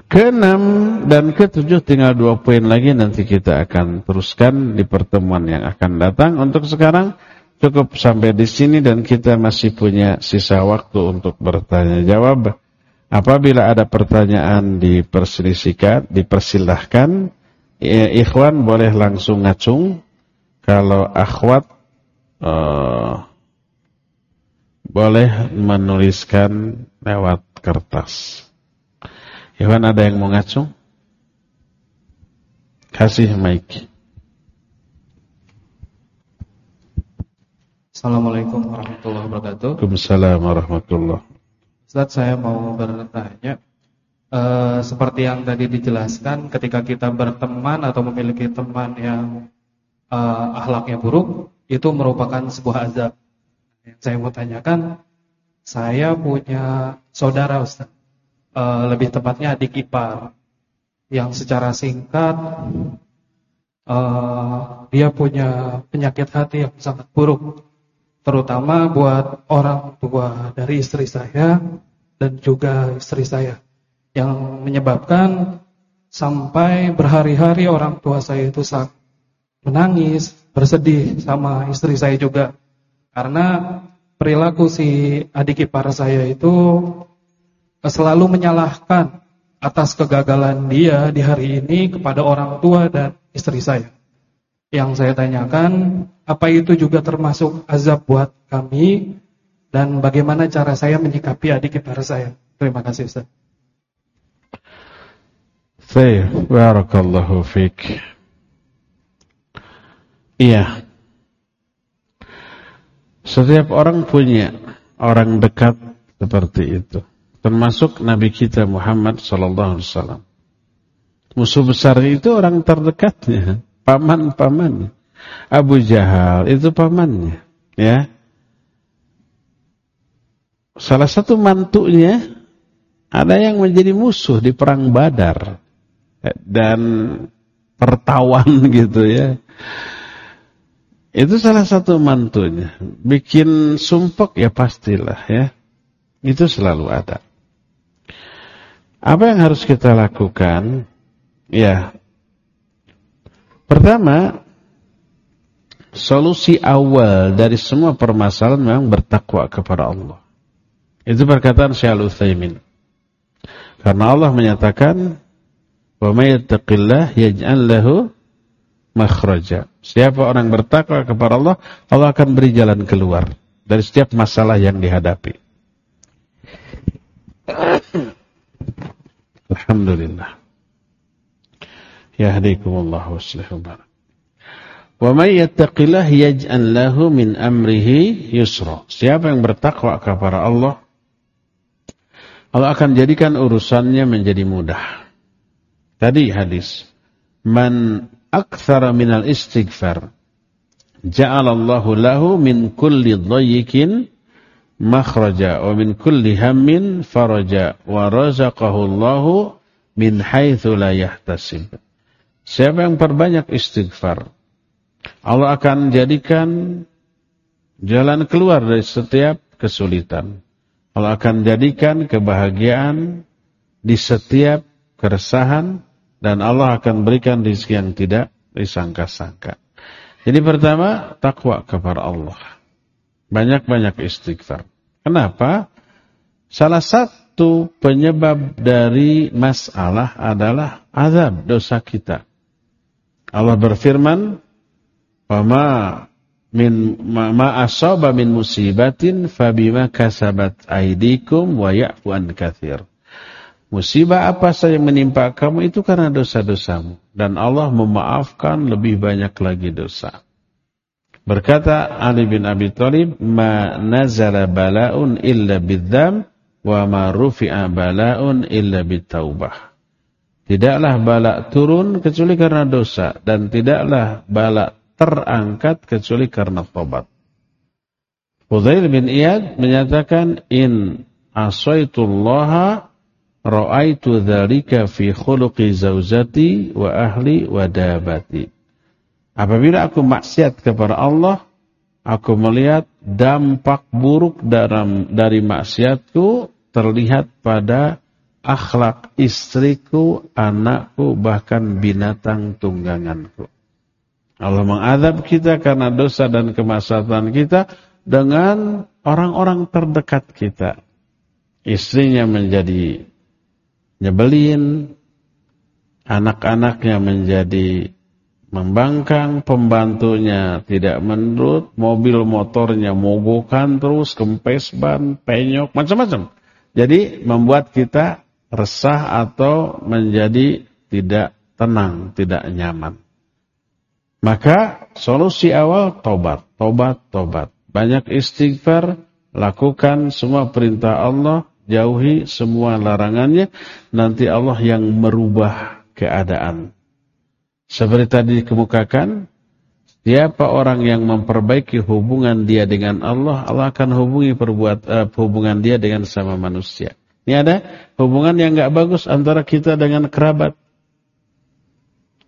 Keenam dan ketujuh tinggal dua poin lagi nanti kita akan teruskan di pertemuan yang akan datang. Untuk sekarang Cukup sampai di sini dan kita masih punya sisa waktu untuk bertanya jawab. Apabila ada pertanyaan diperselisihkan, dipersilahkan, ikhwan boleh langsung ngacung. Kalau akhwat uh, boleh menuliskan lewat kertas. Ikhwan ada yang mau ngacung? Kasih mic. Assalamualaikum warahmatullahi wabarakatuh. Waalaikumsalam warahmatullahi Ustaz, saya mau bertanya uh, seperti yang tadi dijelaskan ketika kita berteman atau memiliki teman yang uh, akhlaknya buruk itu merupakan sebuah azab. Yang saya mau tanyakan, saya punya saudara Ustaz. Uh, lebih tepatnya adik ipar yang secara singkat uh, dia punya penyakit hati yang sangat buruk terutama buat orang tua dari istri saya dan juga istri saya yang menyebabkan sampai berhari-hari orang tua saya itu sangat menangis, bersedih sama istri saya juga karena perilaku si adik ipar saya itu selalu menyalahkan atas kegagalan dia di hari ini kepada orang tua dan istri saya. Yang saya tanyakan apa itu juga termasuk azab buat kami dan bagaimana cara saya menyikapi adik ipar saya? Terima kasih Ustaz. Baik, barakallahu fiik. Iya. Setiap orang punya orang dekat seperti itu. Termasuk Nabi kita Muhammad sallallahu alaihi wasallam. Musuh besar itu orang terdekatnya, paman-pamannya. Abu Jahal itu pamannya, ya. Salah satu mantunya ada yang menjadi musuh di perang Badar dan tertawan gitu ya. Itu salah satu mantunya. Bikin sumpek ya pastilah ya. Itu selalu ada. Apa yang harus kita lakukan? Ya. Pertama, solusi awal dari semua permasalahan memang bertakwa kepada Allah. Itu perkataan Syekh Al-Utsaimin. Karena Allah menyatakan, "Wa may yattaqillah yaj'al lahu makhraja." Siapa orang bertakwa kepada Allah, Allah akan beri jalan keluar dari setiap masalah yang dihadapi. Alhamdulillah. Yahdikumullah wa barak. Wa may yattaqillah yaj'al lahu min amrihi yusra. Siapa yang bertakwa kepada Allah, Allah akan jadikan urusannya menjadi mudah. Tadi hadis, man aktsara minal istighfar ja'alallahu lahu min kulli dhayyikin makhraja wa min kulli hammin faraja wa razaqahu Allahu min haitsu la yahtasib. Siapa yang perbanyak istighfar, Allah akan jadikan jalan keluar dari setiap kesulitan. Allah akan jadikan kebahagiaan di setiap keresahan dan Allah akan berikan rezeki yang tidak disangka-sangka. Jadi pertama, takwa kepada Allah. Banyak-banyak istighfar. Kenapa? Salah satu penyebab dari masalah adalah azab dosa kita. Allah berfirman, "Wama min ma asaba min musibatin fabima kasabat aidikum wa ya'fu an katsir." Musibah apa saja yang menimpa kamu itu karena dosa-dosamu. Dan Allah memaafkan lebih banyak lagi dosa. Berkata Ali bin Abi Thalib, "Ma nazala bala'un illa bidzam wa ma rufi'a bala'un illa bitaubah." Tidaklah balak turun kecuali karena dosa dan tidaklah balak terangkat kecuali karena tobat. Fudail bin Iyad menyatakan in asaitullaha Ra'aitu dzalika fi khuluqi zaujati wa ahli wa dabati. Apabila aku maksiat kepada Allah, aku melihat dampak buruk dalam dari maksiatku terlihat pada akhlak istriku, anakku, bahkan binatang tungganganku. Allah mengadab kita karena dosa dan kemaksiatan kita dengan orang-orang terdekat kita. Istrinya menjadi nyebelin, anak-anaknya menjadi membangkang, pembantunya tidak menurut, mobil motornya mogokan terus, kempes ban, penyok, macam-macam. Jadi membuat kita resah atau menjadi tidak tenang, tidak nyaman. Maka solusi awal tobat, tobat, tobat. Banyak istighfar, lakukan semua perintah Allah, jauhi semua larangannya, nanti Allah yang merubah keadaan. Seperti tadi dikemukakan, siapa orang yang memperbaiki hubungan dia dengan Allah, Allah akan hubungi perbuat uh, hubungan dia dengan sama manusia. Ini ada hubungan yang nggak bagus antara kita dengan kerabat.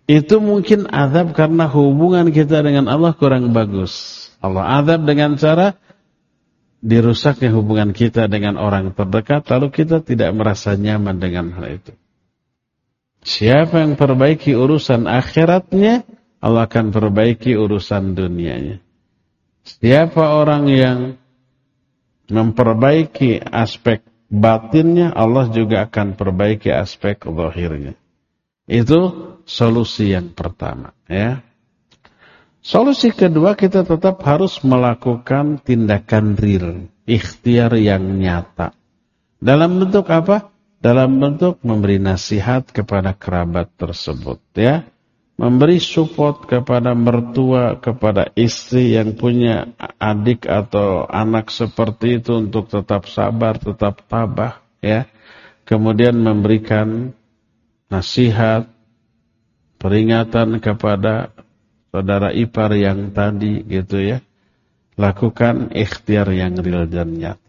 Itu mungkin azab karena hubungan kita dengan Allah kurang bagus. Allah azab dengan cara dirusaknya hubungan kita dengan orang terdekat, lalu kita tidak merasa nyaman dengan hal itu. Siapa yang perbaiki urusan akhiratnya, Allah akan perbaiki urusan dunianya. Siapa orang yang memperbaiki aspek batinnya, Allah juga akan perbaiki aspek zahirnya. Itu solusi yang pertama, ya. Solusi kedua kita tetap harus melakukan tindakan real, ikhtiar yang nyata. Dalam bentuk apa? Dalam bentuk memberi nasihat kepada kerabat tersebut ya. Memberi support kepada mertua, kepada istri yang punya adik atau anak seperti itu untuk tetap sabar, tetap tabah ya. Kemudian memberikan nasihat, peringatan kepada saudara ipar yang tadi gitu ya. Lakukan ikhtiar yang real dan nyata.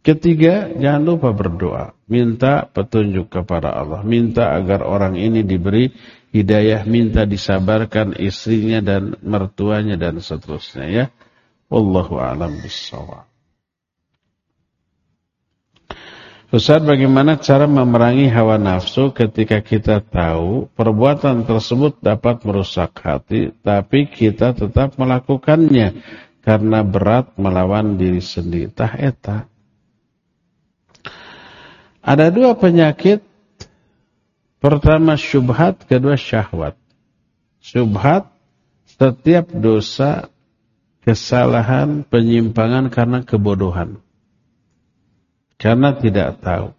Ketiga, jangan lupa berdoa. Minta petunjuk kepada Allah. Minta agar orang ini diberi hidayah. Minta disabarkan istrinya dan mertuanya dan seterusnya ya. Wallahu a'lam bishawab. Ustaz, bagaimana cara memerangi hawa nafsu ketika kita tahu perbuatan tersebut dapat merusak hati, tapi kita tetap melakukannya karena berat melawan diri sendiri. Tah eta. Ada dua penyakit. Pertama syubhat, kedua syahwat. Syubhat, setiap dosa, kesalahan, penyimpangan karena kebodohan. Karena tidak tahu.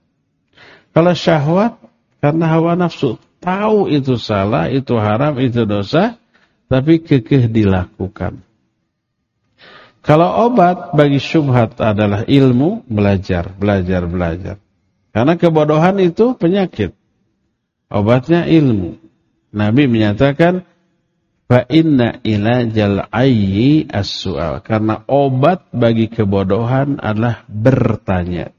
Kalau syahwat, karena hawa nafsu. Tahu itu salah, itu haram, itu dosa. Tapi kekeh dilakukan. Kalau obat bagi syubhat adalah ilmu, belajar, belajar, belajar. Karena kebodohan itu penyakit. Obatnya ilmu. Nabi menyatakan, Fa inna ilajal ayyi as-su'al. Karena obat bagi kebodohan adalah bertanya.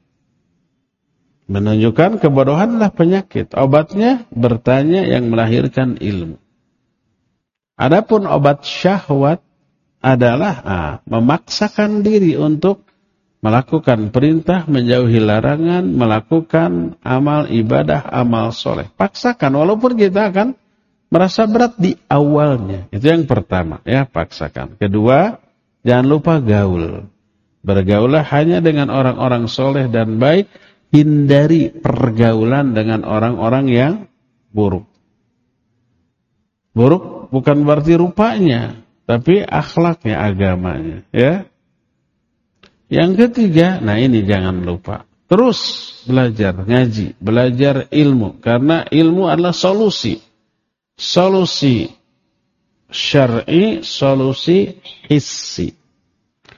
Menunjukkan kebodohan adalah penyakit. Obatnya bertanya yang melahirkan ilmu. Adapun obat syahwat adalah ah, memaksakan diri untuk melakukan perintah, menjauhi larangan, melakukan amal ibadah, amal soleh. Paksakan, walaupun kita akan merasa berat di awalnya. Itu yang pertama, ya paksakan. Kedua, jangan lupa gaul. Bergaulah hanya dengan orang-orang soleh dan baik. Hindari pergaulan dengan orang-orang yang buruk. Buruk bukan berarti rupanya, tapi akhlaknya, agamanya. Ya. Yang ketiga, nah ini jangan lupa. Terus belajar, ngaji, belajar ilmu. Karena ilmu adalah solusi solusi syar'i, solusi hissi.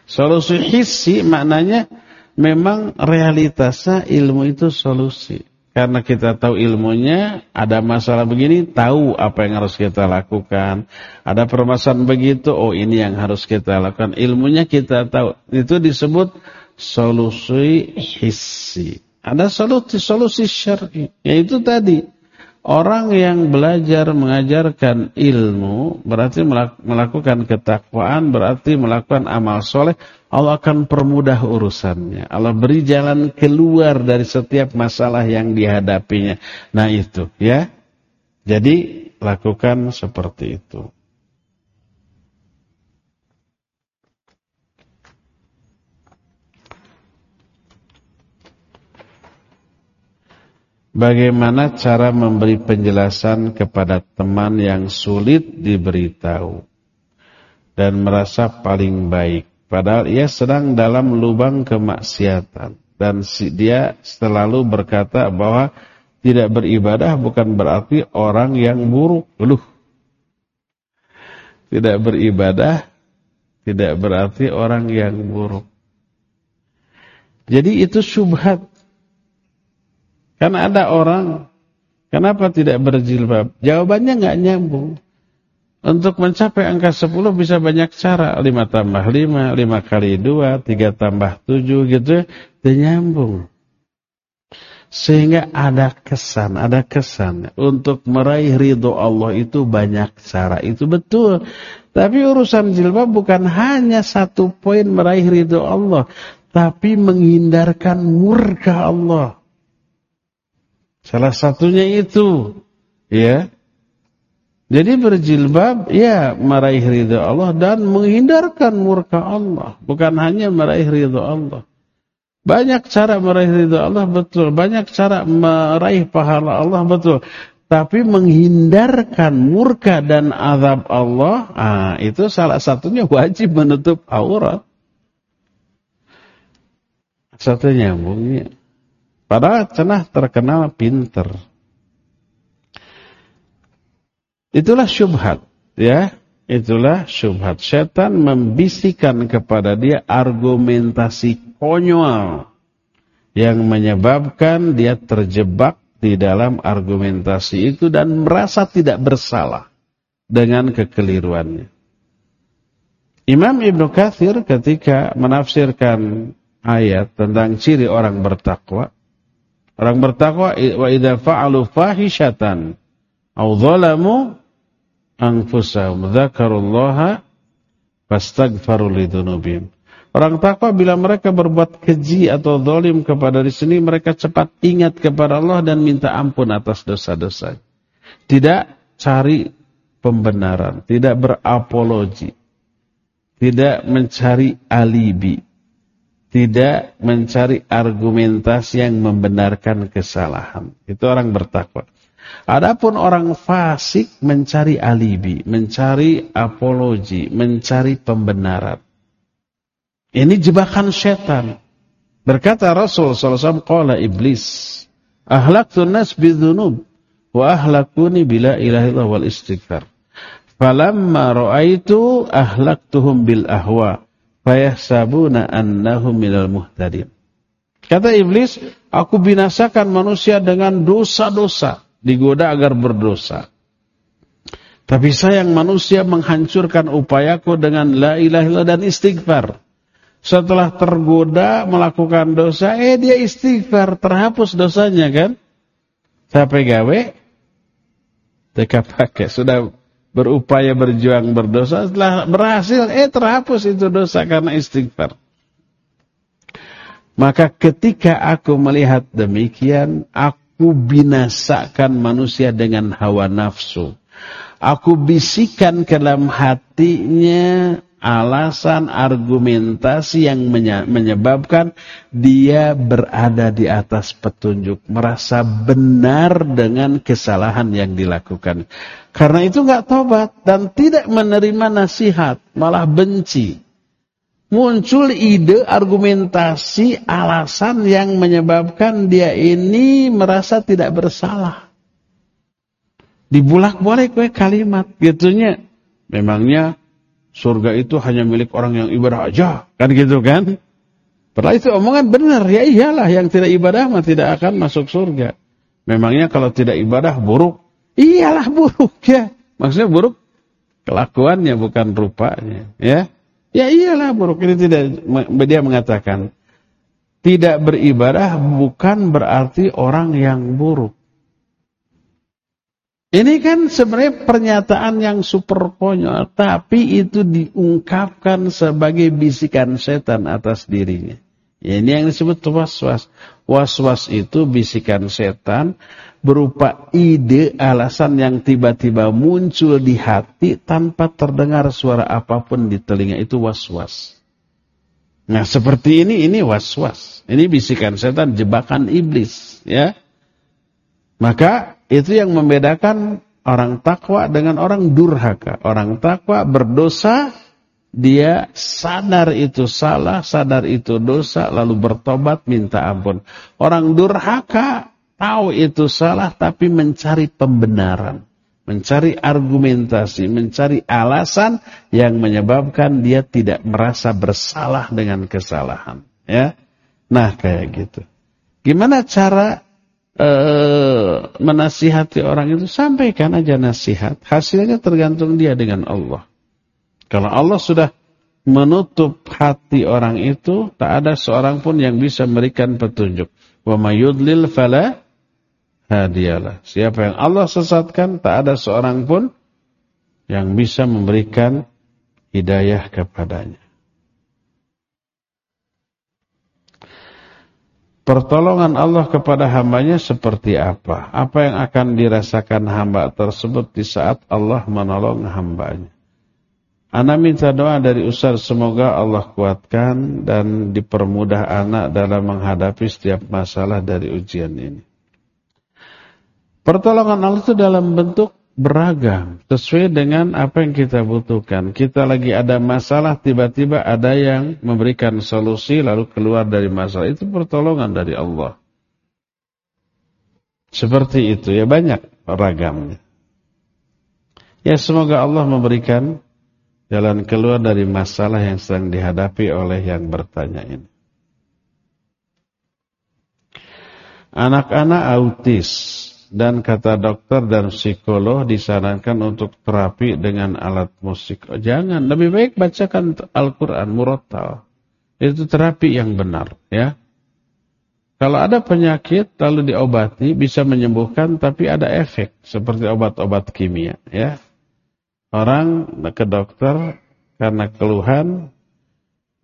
Solusi hissi maknanya memang realitasnya ilmu itu solusi. Karena kita tahu ilmunya, ada masalah begini, tahu apa yang harus kita lakukan. Ada permasalahan begitu, oh ini yang harus kita lakukan. Ilmunya kita tahu. Itu disebut solusi hissi. Ada solusi solusi syar'i, yaitu tadi Orang yang belajar mengajarkan ilmu berarti melakukan ketakwaan, berarti melakukan amal soleh. Allah akan permudah urusannya. Allah beri jalan keluar dari setiap masalah yang dihadapinya. Nah itu ya. Jadi lakukan seperti itu. Bagaimana cara memberi penjelasan kepada teman yang sulit diberitahu dan merasa paling baik padahal ia sedang dalam lubang kemaksiatan dan dia selalu berkata bahwa tidak beribadah bukan berarti orang yang buruk. Luh. Tidak beribadah tidak berarti orang yang buruk. Jadi itu syubhat Kan ada orang, kenapa tidak berjilbab? Jawabannya nggak nyambung. Untuk mencapai angka 10 bisa banyak cara. 5 tambah 5, 5 kali 2, 3 tambah 7 gitu. Itu nyambung. Sehingga ada kesan, ada kesan. Untuk meraih ridho Allah itu banyak cara. Itu betul. Tapi urusan jilbab bukan hanya satu poin meraih ridho Allah. Tapi menghindarkan murka Allah. Salah satunya itu, ya. Jadi berjilbab, ya meraih ridha Allah dan menghindarkan murka Allah. Bukan hanya meraih ridha Allah. Banyak cara meraih ridha Allah, betul. Banyak cara meraih pahala Allah, betul. Tapi menghindarkan murka dan azab Allah, ah, itu salah satunya wajib menutup aurat. Satunya nyambungnya. Padahal cenah terkenal pinter. Itulah syubhat, ya. Itulah syubhat. Setan membisikkan kepada dia argumentasi konyol yang menyebabkan dia terjebak di dalam argumentasi itu dan merasa tidak bersalah dengan kekeliruannya. Imam Ibn Kathir ketika menafsirkan ayat tentang ciri orang bertakwa, Orang bertakwa wa idza fa'alu fahishatan aw zalamu anfusahum dzakarullaha fastaghfaru lidzunubihim. Orang takwa bila mereka berbuat keji atau zalim kepada di sini mereka cepat ingat kepada Allah dan minta ampun atas dosa-dosa. Tidak cari pembenaran, tidak berapologi, tidak mencari alibi, tidak mencari argumentasi yang membenarkan kesalahan. Itu orang bertakwa. Adapun orang fasik mencari alibi, mencari apologi, mencari pembenaran. Ini jebakan setan. Berkata Rasul SAW, Qala iblis, Ahlaktu nas bidhunub, wa ahlakuni bila ilahillah wal istighfar. Falamma ra'aitu ahlaktuhum bil ahwa fayahsabuna annahum minal muhtadin. Kata iblis, aku binasakan manusia dengan dosa-dosa, digoda agar berdosa. Tapi sayang manusia menghancurkan upayaku dengan la ilaha illallah dan istighfar. Setelah tergoda melakukan dosa, eh dia istighfar, terhapus dosanya kan? Sampai gawe, teka pakai, sudah berupaya berjuang berdosa, setelah berhasil, eh terhapus itu dosa karena istighfar. Maka ketika aku melihat demikian, aku binasakan manusia dengan hawa nafsu. Aku bisikan ke dalam hatinya alasan argumentasi yang menyebabkan dia berada di atas petunjuk, merasa benar dengan kesalahan yang dilakukan. Karena itu nggak tobat dan tidak menerima nasihat, malah benci. Muncul ide, argumentasi, alasan yang menyebabkan dia ini merasa tidak bersalah dibulak-balik we kalimat gitunya. Memangnya surga itu hanya milik orang yang ibadah aja, kan gitu kan? Padahal itu omongan benar, ya iyalah yang tidak ibadah mah tidak akan masuk surga. Memangnya kalau tidak ibadah buruk? Iyalah buruk ya. Maksudnya buruk kelakuannya bukan rupanya, ya. Ya iyalah buruk ini tidak dia mengatakan tidak beribadah bukan berarti orang yang buruk. Ini kan sebenarnya pernyataan yang super konyol, tapi itu diungkapkan sebagai bisikan setan atas dirinya. Ya, ini yang disebut was-was. Was-was itu bisikan setan berupa ide alasan yang tiba-tiba muncul di hati tanpa terdengar suara apa pun di telinga itu was-was. Nah, seperti ini ini was-was. Ini bisikan setan jebakan iblis, ya. Maka itu yang membedakan orang takwa dengan orang durhaka. Orang takwa berdosa, dia sadar itu salah, sadar itu dosa, lalu bertobat minta ampun. Orang durhaka tahu itu salah tapi mencari pembenaran. Mencari argumentasi, mencari alasan yang menyebabkan dia tidak merasa bersalah dengan kesalahan. Ya, Nah kayak gitu. Gimana cara Eh, menasihati orang itu sampaikan aja nasihat. Hasilnya tergantung dia dengan Allah. Kalau Allah sudah menutup hati orang itu tak ada seorang pun yang bisa memberikan petunjuk. Wa mayudlil fala hadiyalah. Siapa yang Allah sesatkan tak ada seorang pun yang bisa memberikan hidayah kepadanya Pertolongan Allah kepada hambanya seperti apa? Apa yang akan dirasakan hamba tersebut di saat Allah menolong hambanya? Anak minta doa dari Ustaz semoga Allah kuatkan dan dipermudah anak dalam menghadapi setiap masalah dari ujian ini. Pertolongan Allah itu dalam bentuk beragam sesuai dengan apa yang kita butuhkan. Kita lagi ada masalah, tiba-tiba ada yang memberikan solusi lalu keluar dari masalah. Itu pertolongan dari Allah. Seperti itu ya banyak ragamnya. Ya semoga Allah memberikan jalan keluar dari masalah yang sedang dihadapi oleh yang bertanya ini. Anak-anak autis dan kata dokter dan psikolog disarankan untuk terapi dengan alat musik. Jangan, lebih baik bacakan Al-Quran murattal. Itu terapi yang benar, ya. Kalau ada penyakit lalu diobati bisa menyembuhkan tapi ada efek seperti obat-obat kimia, ya. Orang ke dokter karena keluhan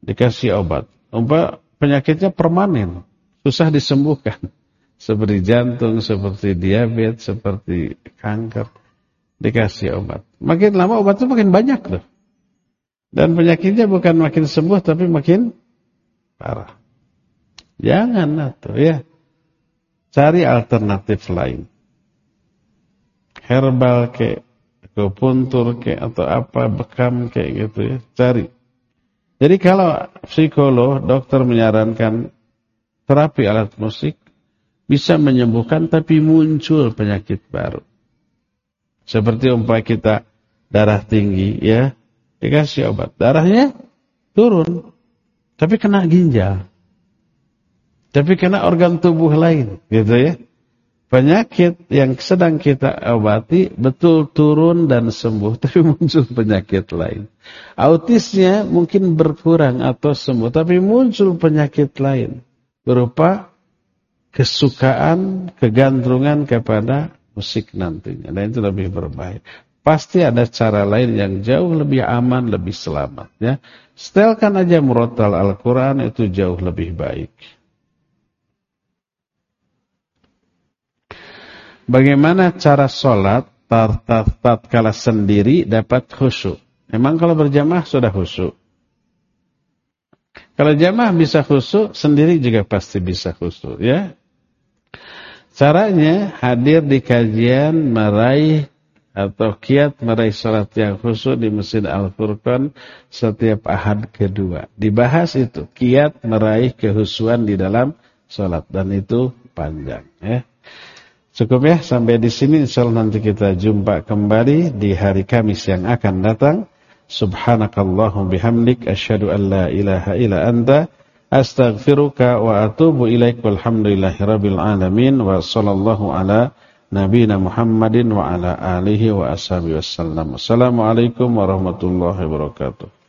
dikasih obat. Umpah penyakitnya permanen, susah disembuhkan seperti jantung, seperti diabetes, seperti kanker, dikasih obat. Makin lama obat itu makin banyak loh. Dan penyakitnya bukan makin sembuh tapi makin parah. Jangan tuh ya. Cari alternatif lain. Herbal ke, akupuntur ke atau apa bekam kayak gitu ya. Cari. Jadi kalau psikolog, dokter menyarankan terapi alat musik, bisa menyembuhkan tapi muncul penyakit baru. Seperti umpah kita darah tinggi ya, dikasih obat. Darahnya turun. Tapi kena ginjal. Tapi kena organ tubuh lain, gitu ya. penyakit yang sedang kita obati betul turun dan sembuh, tapi muncul penyakit lain. Autisnya mungkin berkurang atau sembuh, tapi muncul penyakit lain berupa kesukaan, kegantungan kepada musik nantinya. Dan itu lebih berbahaya. Pasti ada cara lain yang jauh lebih aman, lebih selamat. Ya, Setelkan aja murotal Al-Quran itu jauh lebih baik. Bagaimana cara sholat tatkala sendiri dapat khusyuk? Memang kalau berjamaah sudah khusyuk. Kalau jamaah bisa khusyuk, sendiri juga pasti bisa khusyuk. Ya, Caranya hadir di kajian meraih atau kiat meraih salat yang khusus di Masjid Al-Furqan setiap ahad kedua. Dibahas itu kiat meraih kehusuan di dalam salat dan itu panjang ya. Cukup ya sampai di sini insyaallah nanti kita jumpa kembali di hari Kamis yang akan datang. Subhanakallahum bihamdik asyhadu an la ilaha illa anta astaghfiruka wa atubu ilaik walhamdulillahi rabbil alamin wa sallallahu ala nabina Muhammadin wa ala alihi wa ashabihi wasallam. Assalamualaikum warahmatullahi wabarakatuh.